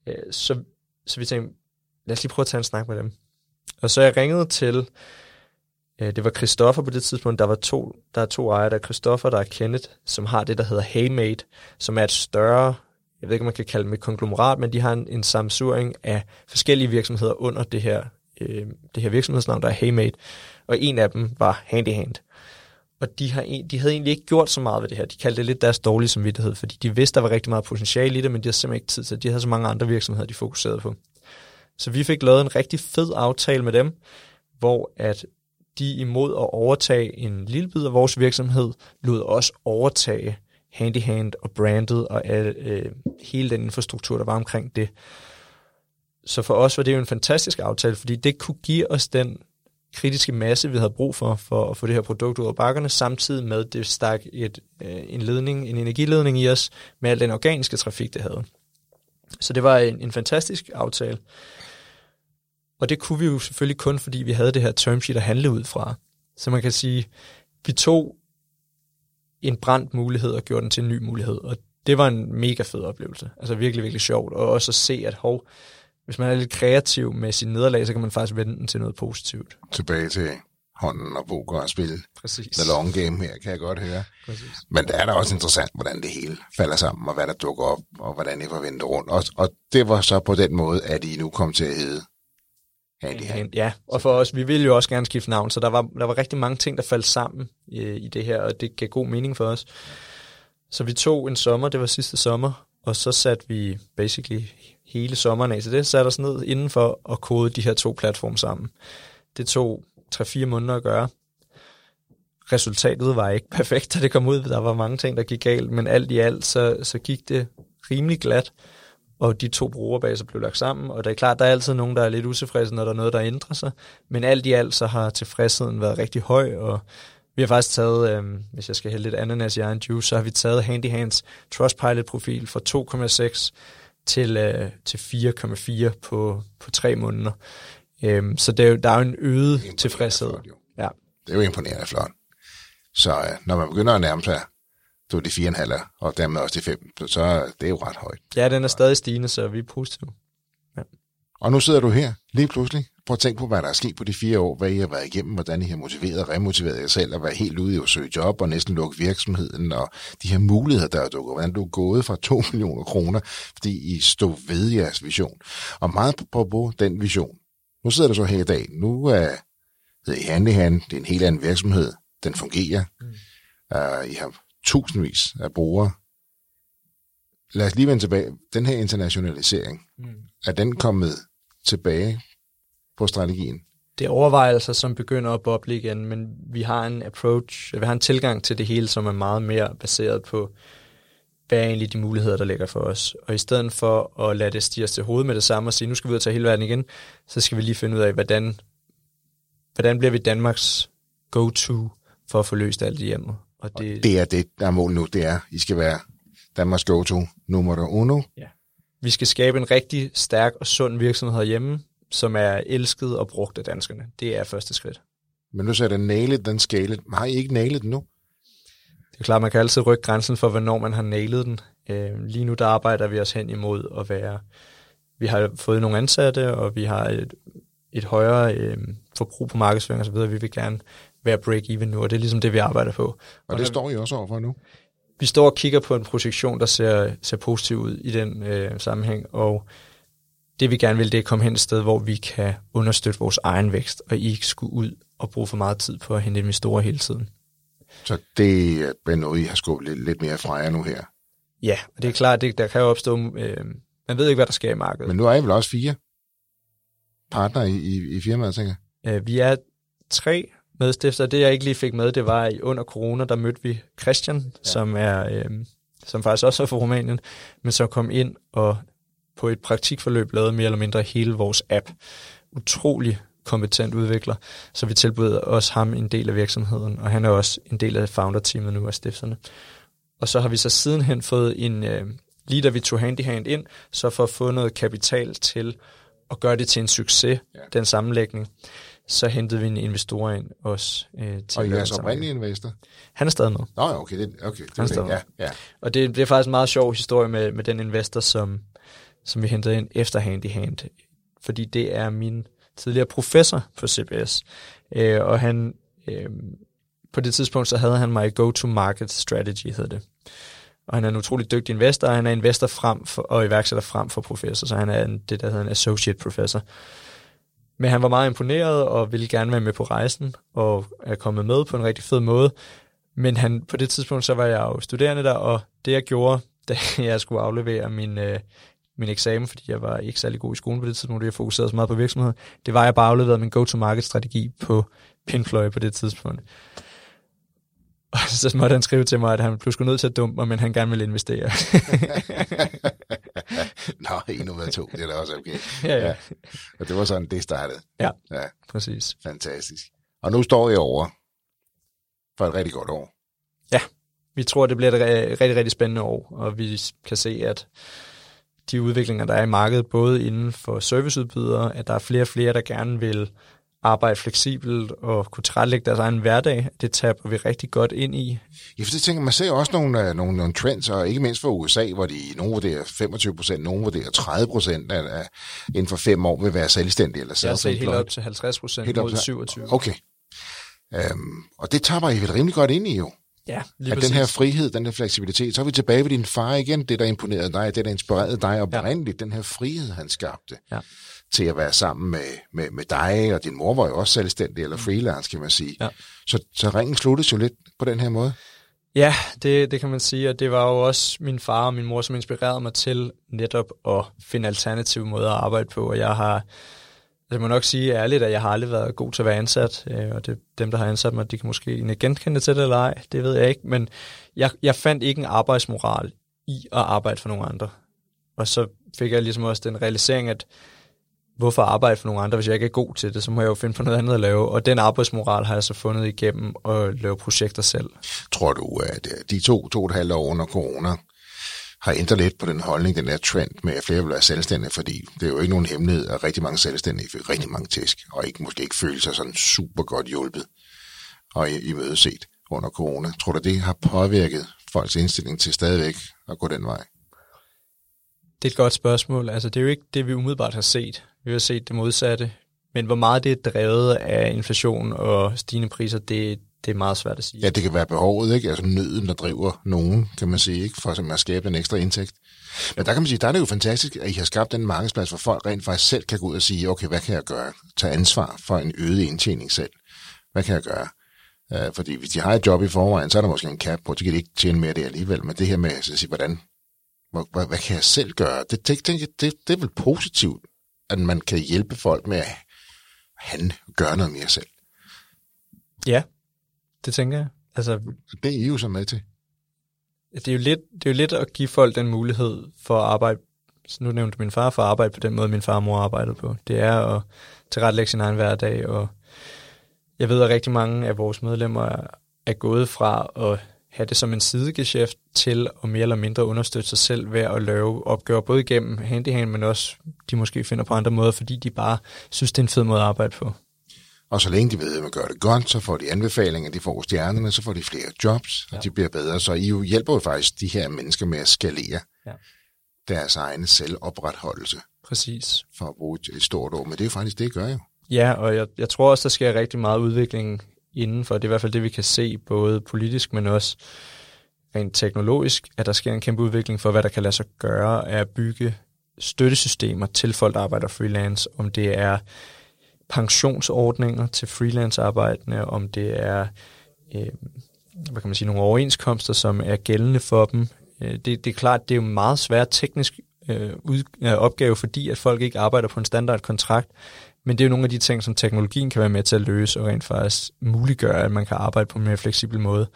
Ja. Øh, så, så vi tænkte, lad os lige prøve at tage en snak med dem. Og så jeg ringede til, øh, det var Christoffer på det tidspunkt, der var to, der er to ejere, der er Christoffer, der er Kenneth, som har det, der hedder Haymate, som er et større, jeg ved ikke, om man kan kalde det et konglomerat, men de har en, en samsuring af forskellige virksomheder under det her, øh, det her virksomhedsnavn, der er Haymate, og en af dem var Handyhand. Og de, har, de havde egentlig ikke gjort så meget ved det her. De kaldte det lidt deres dårlige samvittighed, fordi de vidste, der var rigtig meget potentiale i det, men de havde simpelthen ikke tid til det. De havde så mange andre virksomheder, de fokuserede på. Så vi fik lavet en rigtig fed aftale med dem, hvor at de imod at overtage en lille bid af vores virksomhed, lod os overtage Handyhand og brandet og al, øh, hele den infrastruktur, der var omkring det. Så for os var det jo en fantastisk aftale, fordi det kunne give os den kritiske masse, vi havde brug for, for at få det her produkt ud af bakkerne, samtidig med, det stak et, øh, en ledning, en energiledning i os, med al den organiske trafik, det havde. Så det var en, en fantastisk aftale. Og det kunne vi jo selvfølgelig kun, fordi vi havde det her term sheet at handle ud fra. Så man kan sige, vi tog en brændt mulighed og gjorde den til en ny mulighed, og det var en mega fed oplevelse. Altså virkelig, virkelig sjovt. Og også at se, at hov, hvis man er lidt kreativ med sin nederlag, så kan man faktisk vende den til noget positivt. Tilbage til hånden og poker og spille Præcis. the long game her, kan jeg godt høre. Præcis. Men det er da også interessant, hvordan det hele falder sammen, og hvad der dukker op, og hvordan I får vendt rundt. Og, og det var så på den måde, at I nu kom til at hedde Handy Hand. Ja, og for os, vi ville jo også gerne skifte navn, så der var, der var rigtig mange ting, der faldt sammen i, i det her, og det gav god mening for os. Så vi tog en sommer, det var sidste sommer, og så satte vi basically hele sommeren af til det, satte os ned indenfor at kode de her to platforme sammen. Det tog 3-4 måneder at gøre. Resultatet var ikke perfekt, da det kom ud. Der var mange ting, der gik galt, men alt i alt, så, så gik det rimelig glat, og de to brugerbaser blev lagt sammen, og det er klart, der er altid nogen, der er lidt utilfredse, når der er noget, der ændrer sig, men alt i alt, så har tilfredsheden været rigtig høj, og vi har faktisk taget, øh, hvis jeg skal hælde lidt ananas i egen juice, så har vi taget Handy Hands Trustpilot-profil fra 2,6 til, øh, til 4,4 på, på tre måneder. Øh, så det er jo, der er jo en øget tilfredshed. Flot, ja. Det er jo imponerende flot. Så øh, når man begynder at nærme sig du de 4,5 og dermed også de 5, så det er jo ret højt. Ja, den er stadig stigende, så vi er positive. Og nu sidder du her lige pludselig Prøv at tænke på, hvad der er sket på de fire år, hvad I har været igennem, hvordan I har motiveret og remotiveret jer selv, og været helt ude i at søge job og næsten lukke virksomheden, og de her muligheder, der er dukket, hvordan du er gået fra 2 millioner kroner, fordi I stod ved jeres vision. Og meget på, på den vision. Nu sidder du så her i dag. Nu er det i hand i hand, det er en helt anden virksomhed, den fungerer. Mm. Uh, I har tusindvis af brugere. Lad os lige vende tilbage. Den her internationalisering, mm. er den kommet tilbage på strategien? Det er overvejelser, som begynder at boble igen, men vi har en approach, vi har en tilgang til det hele, som er meget mere baseret på, hvad er egentlig de muligheder, der ligger for os. Og i stedet for at lade det stige til hovedet med det samme og sige, nu skal vi ud og tage hele verden igen, så skal vi lige finde ud af, hvordan, hvordan bliver vi Danmarks go-to for at få løst alt i hjemmet. Og det, og det er det, der er mål nu, det er, I skal være Danmarks go-to nummer uno. Ja. Vi skal skabe en rigtig stærk og sund virksomhed herhjemme, som er elsket og brugt af danskerne. Det er første skridt. Men nu sagde det nailet, den scale. Har I ikke nailet den nu? Det er klart, man kan altid rykke grænsen for, hvornår man har nailet den. Øh, lige nu der arbejder vi os hen imod at være... Vi har fået nogle ansatte, og vi har et, et højere øh, forbrug på markedsføring osv. Vi vil gerne være break-even nu, og det er ligesom det, vi arbejder på. Og, og det står I også overfor nu? Vi står og kigger på en projektion, der ser, ser positiv ud i den øh, sammenhæng, og det vi gerne vil, det er at komme hen et sted, hvor vi kan understøtte vores egen vækst, og ikke skulle ud og bruge for meget tid på at hente investorer hele tiden. Så det er noget, I har skubbet lidt, lidt mere fra jer nu her? Ja, og det er klart, det, der kan jo opstå... Øh, man ved ikke, hvad der sker i markedet. Men nu er I vel også fire partnere i, i, i firmaet, tænker jeg? Øh, vi er tre medstifter. Det, jeg ikke lige fik med, det var, at under corona, der mødte vi Christian, ja. som er... Øh, som faktisk også er fra Rumænien, men som kom ind og på et praktikforløb lavede mere eller mindre hele vores app. Utrolig kompetent udvikler, så vi tilbyder også ham en del af virksomheden, og han er også en del af founder-teamet nu af stifterne. Og så har vi så sidenhen fået en, øh, lige da vi tog handy hand ind, så for at få noget kapital til at gøre det til en succes, ja. den sammenlægning, så hentede vi en investor ind også. Øh, til og jeres oprindelige investor? Han er stadig med. Nå, okay. Det, okay, det, han er stadig det, ja, ja. Og det, det er faktisk en meget sjov historie med, med den investor, som, som vi hentede ind efter Handy Hand, fordi det er min tidligere professor på CBS, øh, og han, øh, på det tidspunkt, så havde han mig go-to-market strategy, hed det. Og han er en utrolig dygtig investor, og han er investor frem for, og iværksætter frem for professor, så han er en, det, der hedder en associate professor. Men han var meget imponeret og ville gerne være med på rejsen, og er kommet med på en rigtig fed måde. Men han, på det tidspunkt, så var jeg jo studerende der, og det jeg gjorde, da jeg skulle aflevere min, øh, min eksamen, fordi jeg var ikke særlig god i skolen på det tidspunkt, jeg fokuserede så meget på virksomheden, det var, at jeg bare afleverede min go-to-market-strategi på Pinfloy på det tidspunkt. Og så måtte han skrive til mig, at han pludselig nødt til at dumpe mig, men han gerne ville investere. Nå, en ud af to, det er da også okay. ja, ja. ja. Og det var sådan, det startede. Ja, ja, præcis. Fantastisk. Og nu står I over for et rigtig godt år. Ja, vi tror, det bliver et rigtig, rigtig spændende år, og vi kan se, at de udviklinger, der er i markedet, både inden for serviceudbydere, at der er flere og flere, der gerne vil arbejde fleksibelt og kunne tilrettelægge deres egen hverdag. Det taber vi rigtig godt ind i. Ja, for det tænker man ser også nogle, øh, nogle, nogle trends, og ikke mindst for USA, hvor de nogle vurderer 25 procent, nogle vurderer 30 procent inden for fem år vil være selvstændige eller Jeg har helt op til 50 procent mod 27. Okay. Um, og det taber I vel rimelig godt ind i jo. Ja, lige at den her frihed, den her fleksibilitet, så er vi tilbage ved din far igen, det der imponerede dig, det der inspirerede dig oprindeligt, ja. den her frihed, han skabte. Ja til at være sammen med, med, med dig, og din mor var jo også selvstændig, eller mm. freelance, kan man sige. Ja. Så, så ringen sluttes jo lidt på den her måde. Ja, det, det kan man sige, og det var jo også min far og min mor, som inspirerede mig til netop at finde alternative måder at arbejde på, og jeg har, jeg må nok sige ærligt, at jeg har aldrig været god til at være ansat, øh, og det, dem, der har ansat mig, de kan måske genkende til det eller ej, det ved jeg ikke, men jeg, jeg fandt ikke en arbejdsmoral i at arbejde for nogle andre. Og så fik jeg ligesom også den realisering, at hvorfor arbejde for nogle andre, hvis jeg ikke er god til det, så må jeg jo finde på noget andet at lave. Og den arbejdsmoral har jeg så fundet igennem at lave projekter selv. Tror du, at øh, de to, to og et halvt år under corona har ændret lidt på den holdning, den der trend med, at flere vil være selvstændige, fordi det er jo ikke nogen hemmelighed, at rigtig mange selvstændige fik rigtig mange tæsk, og ikke, måske ikke føler sig sådan super godt hjulpet og i, i mødeset under corona. Tror du, det har påvirket folks indstilling til stadigvæk at gå den vej? Det er et godt spørgsmål. Altså, det er jo ikke det, vi umiddelbart har set. Vi har set det modsatte. Men hvor meget det er drevet af inflation og stigende priser, det, det er meget svært at sige. Ja, det kan være behovet, ikke? Altså nøden, der driver nogen, kan man sige, ikke? For at skabe en ekstra indtægt. Men der kan man sige, der er det jo fantastisk, at I har skabt den markedsplads, hvor folk rent faktisk selv kan gå ud og sige, okay, hvad kan jeg gøre? Tag ansvar for en øget indtjening selv. Hvad kan jeg gøre? Øh, fordi hvis de har et job i forvejen, så er der måske en cap på, så kan de ikke tjene mere det alligevel. Men det her med at sige, hvordan, hvad, hvad, hvad kan jeg selv gøre? Det, det, det, det, det er vel positivt, at man kan hjælpe folk med at han gøre noget mere selv. Ja, det tænker jeg. Altså, det er I jo så med til. Det er, jo lidt, det er jo lidt at give folk den mulighed for at arbejde, så nu nævnte min far for at arbejde på den måde, min far og mor arbejdede på. Det er at tilrettelægge sin egen hverdag, og jeg ved, at rigtig mange af vores medlemmer er, er gået fra at have det som en sidegeschæft til at mere eller mindre understøtte sig selv ved at lave opgaver, både igennem handyhand, men også de måske finder på andre måder, fordi de bare synes, det er en fed måde at arbejde på. Og så længe de ved, at man gør det godt, så får de anbefalinger, de får stjernerne, så får de flere jobs, og ja. de bliver bedre. Så I jo hjælper jo faktisk de her mennesker med at skalere ja. deres egen selvopretholdelse. Præcis. For at bruge et stort ord, men det er jo faktisk det, I gør jo. Ja, og jeg, jeg tror også, der sker rigtig meget udvikling indenfor. Det er i hvert fald det, vi kan se, både politisk, men også rent teknologisk, at der sker en kæmpe udvikling for, hvad der kan lade sig gøre af at bygge støttesystemer til folk, der arbejder freelance, om det er pensionsordninger til freelance-arbejdende, om det er øh, hvad kan man sige, nogle overenskomster, som er gældende for dem. Øh, det, det er klart, det er jo en meget svær teknisk øh, ud, øh, opgave, fordi at folk ikke arbejder på en standardkontrakt, men det er jo nogle af de ting, som teknologien kan være med til at løse, og rent faktisk muliggøre, at man kan arbejde på en mere fleksibel måde.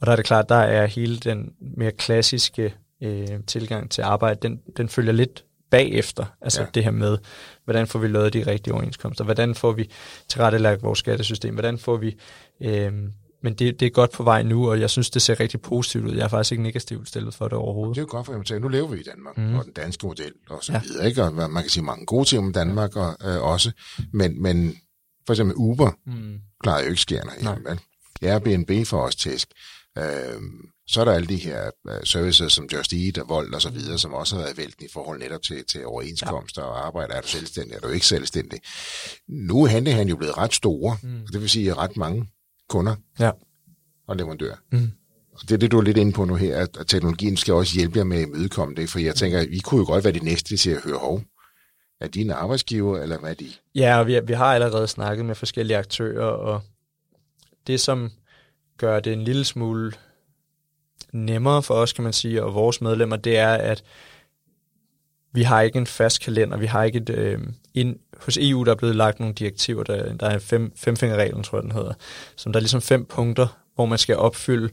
Og der er det klart, der er hele den mere klassiske øh, tilgang til arbejde, den, den følger lidt bagefter. Altså ja. det her med, hvordan får vi lavet de rigtige overenskomster, hvordan får vi tilrettelagt vores skattesystem, hvordan får vi... Øh, men det, det er godt på vej nu, og jeg synes, det ser rigtig positivt ud. Jeg er faktisk ikke negativt stillet for det overhovedet. Det er jo godt, for at nu lever vi i Danmark, mm. og den danske model, og så ja. videre, ikke? Og man kan sige mange gode ting om Danmark og, øh, også, men, men for eksempel Uber mm. klarer jo ikke skærne her. Airbnb for os tæsk. Øh, så er der alle de her uh, services som Just Eat og Volt og så videre, som også har været vælten i forhold netop til, til overenskomster ja. og arbejde. Er du selvstændig? Er du ikke selvstændig? Nu er han jo blevet ret store, mm. det vil sige ret mange kunder ja. og leverandører. Mm. Og det er det, du er lidt inde på nu her, at, teknologien skal også hjælpe jer med at imødekomme det, for jeg tænker, vi kunne jo godt være de næste til at høre, hov, er de en arbejdsgiver, eller hvad er de? Ja, og vi, vi har allerede snakket med forskellige aktører, og det, som gør det en lille smule nemmere for os, kan man sige, og vores medlemmer, det er, at vi har ikke en fast kalender, vi har ikke et, øh, ind, hos EU der er blevet lagt nogle direktiver, der, der er fem, femfingerreglen, tror jeg den hedder, som der er ligesom fem punkter, hvor man skal opfylde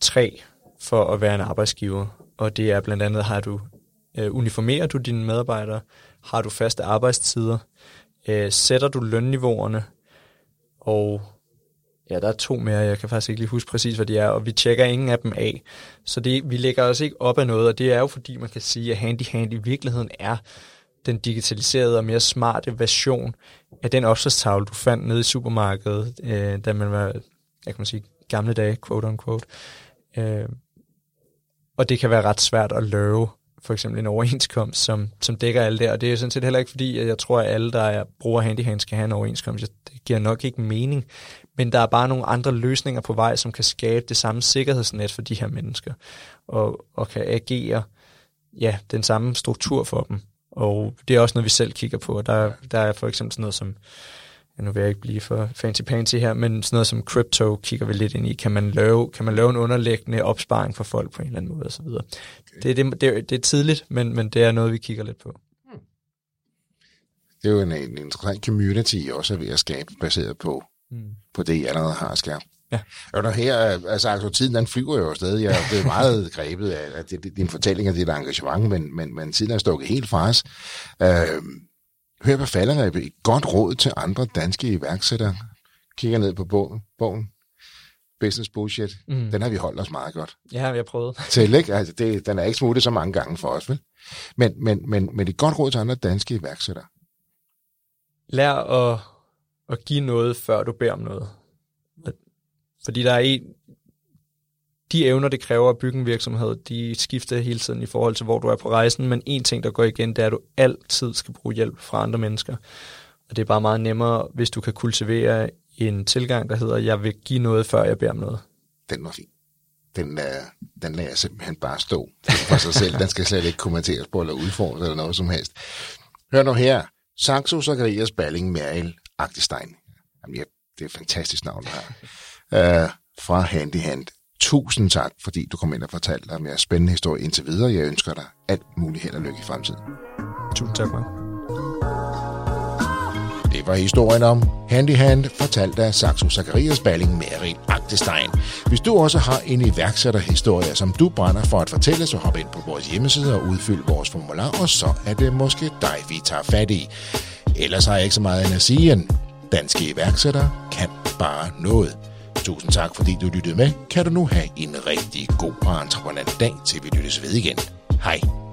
tre for at være en arbejdsgiver. Og det er blandt andet, har du øh, uniformerer du dine medarbejdere, har du faste arbejdstider, øh, sætter du lønniveauerne, og Ja, der er to mere, jeg kan faktisk ikke lige huske præcis, hvad de er, og vi tjekker ingen af dem af. Så det, vi lægger os ikke op af noget, og det er jo fordi, man kan sige, at Handy Hand i virkeligheden er den digitaliserede og mere smarte version af den opslagstavle, du fandt nede i supermarkedet, øh, da man var, jeg kan man sige, gamle dage, quote unquote. Øh, og det kan være ret svært at løve for eksempel en overenskomst, som, som dækker alle det, og det er sådan set heller ikke fordi, at jeg tror, at alle, der er, bruger handyhands, skal have en overenskomst. Det giver nok ikke mening, men der er bare nogle andre løsninger på vej, som kan skabe det samme sikkerhedsnet for de her mennesker, og, og kan agere ja, den samme struktur for dem. Og det er også noget, vi selv kigger på. Der, der er for eksempel sådan noget som, ja, nu vil jeg ikke blive for fancy-pansy her, men sådan noget som crypto kigger vi lidt ind i. Kan man lave, kan man lave en underliggende opsparing for folk på en eller anden måde osv.? Okay. Det, det, det, det er tidligt, men, men det er noget, vi kigger lidt på. Hmm. Det er jo en, en interessant community også er ved at skabe, baseret på mm. på det, I allerede har skabt. Ja. Og der her, altså, altså tiden den flyver jo afsted. Jeg er meget grebet af, af det, din fortælling og dit engagement, men, men, men tiden er stukket helt fra os. Øh, Hør på falderæbet. Et godt råd til andre danske iværksættere. Kigger ned på bogen. bogen. Business Bullshit. Mm. Den har vi holdt os meget godt. Ja, vi har prøvet. Til, ikke? Altså, det, den er ikke smuttet så mange gange for os, vel? Men, men, men, men et godt råd til andre danske iværksættere. Lær at, at give noget, før du beder om noget. Fordi der er en, de evner, det kræver at bygge en virksomhed, de skifter hele tiden i forhold til, hvor du er på rejsen, men en ting, der går igen, det er, at du altid skal bruge hjælp fra andre mennesker. Og det er bare meget nemmere, hvis du kan kultivere en tilgang, der hedder, jeg vil give noget, før jeg beder om noget. Den var fin. Den, uh, den lader jeg simpelthen bare stå for sig selv. Den skal slet ikke kommenteres på eller udfordres eller noget som helst. Hør nu her. Saxo Zacharias Balling Meril Agtestein. Jamen, ja, det er et fantastisk navn, det her. Uh, fra Handy Hand. Tusind tak, fordi du kom ind og fortalte dig mere spændende historie indtil videre. Jeg ønsker dig alt muligt held og lykke i fremtiden. Tusind tak, man. Det var historien om Handy Hand, fortalt af Saxo Zacharias Balling Mary Agtestein. Hvis du også har en iværksætterhistorie, som du brænder for at fortælle, så hop ind på vores hjemmeside og udfyld vores formular, og så er det måske dig, vi tager fat i. Ellers har jeg ikke så meget end at sige, end danske iværksættere kan bare noget. Tusind tak, fordi du lyttede med. Kan du nu have en rigtig god og entreprenant dag, til vi lyttes ved igen. Hej.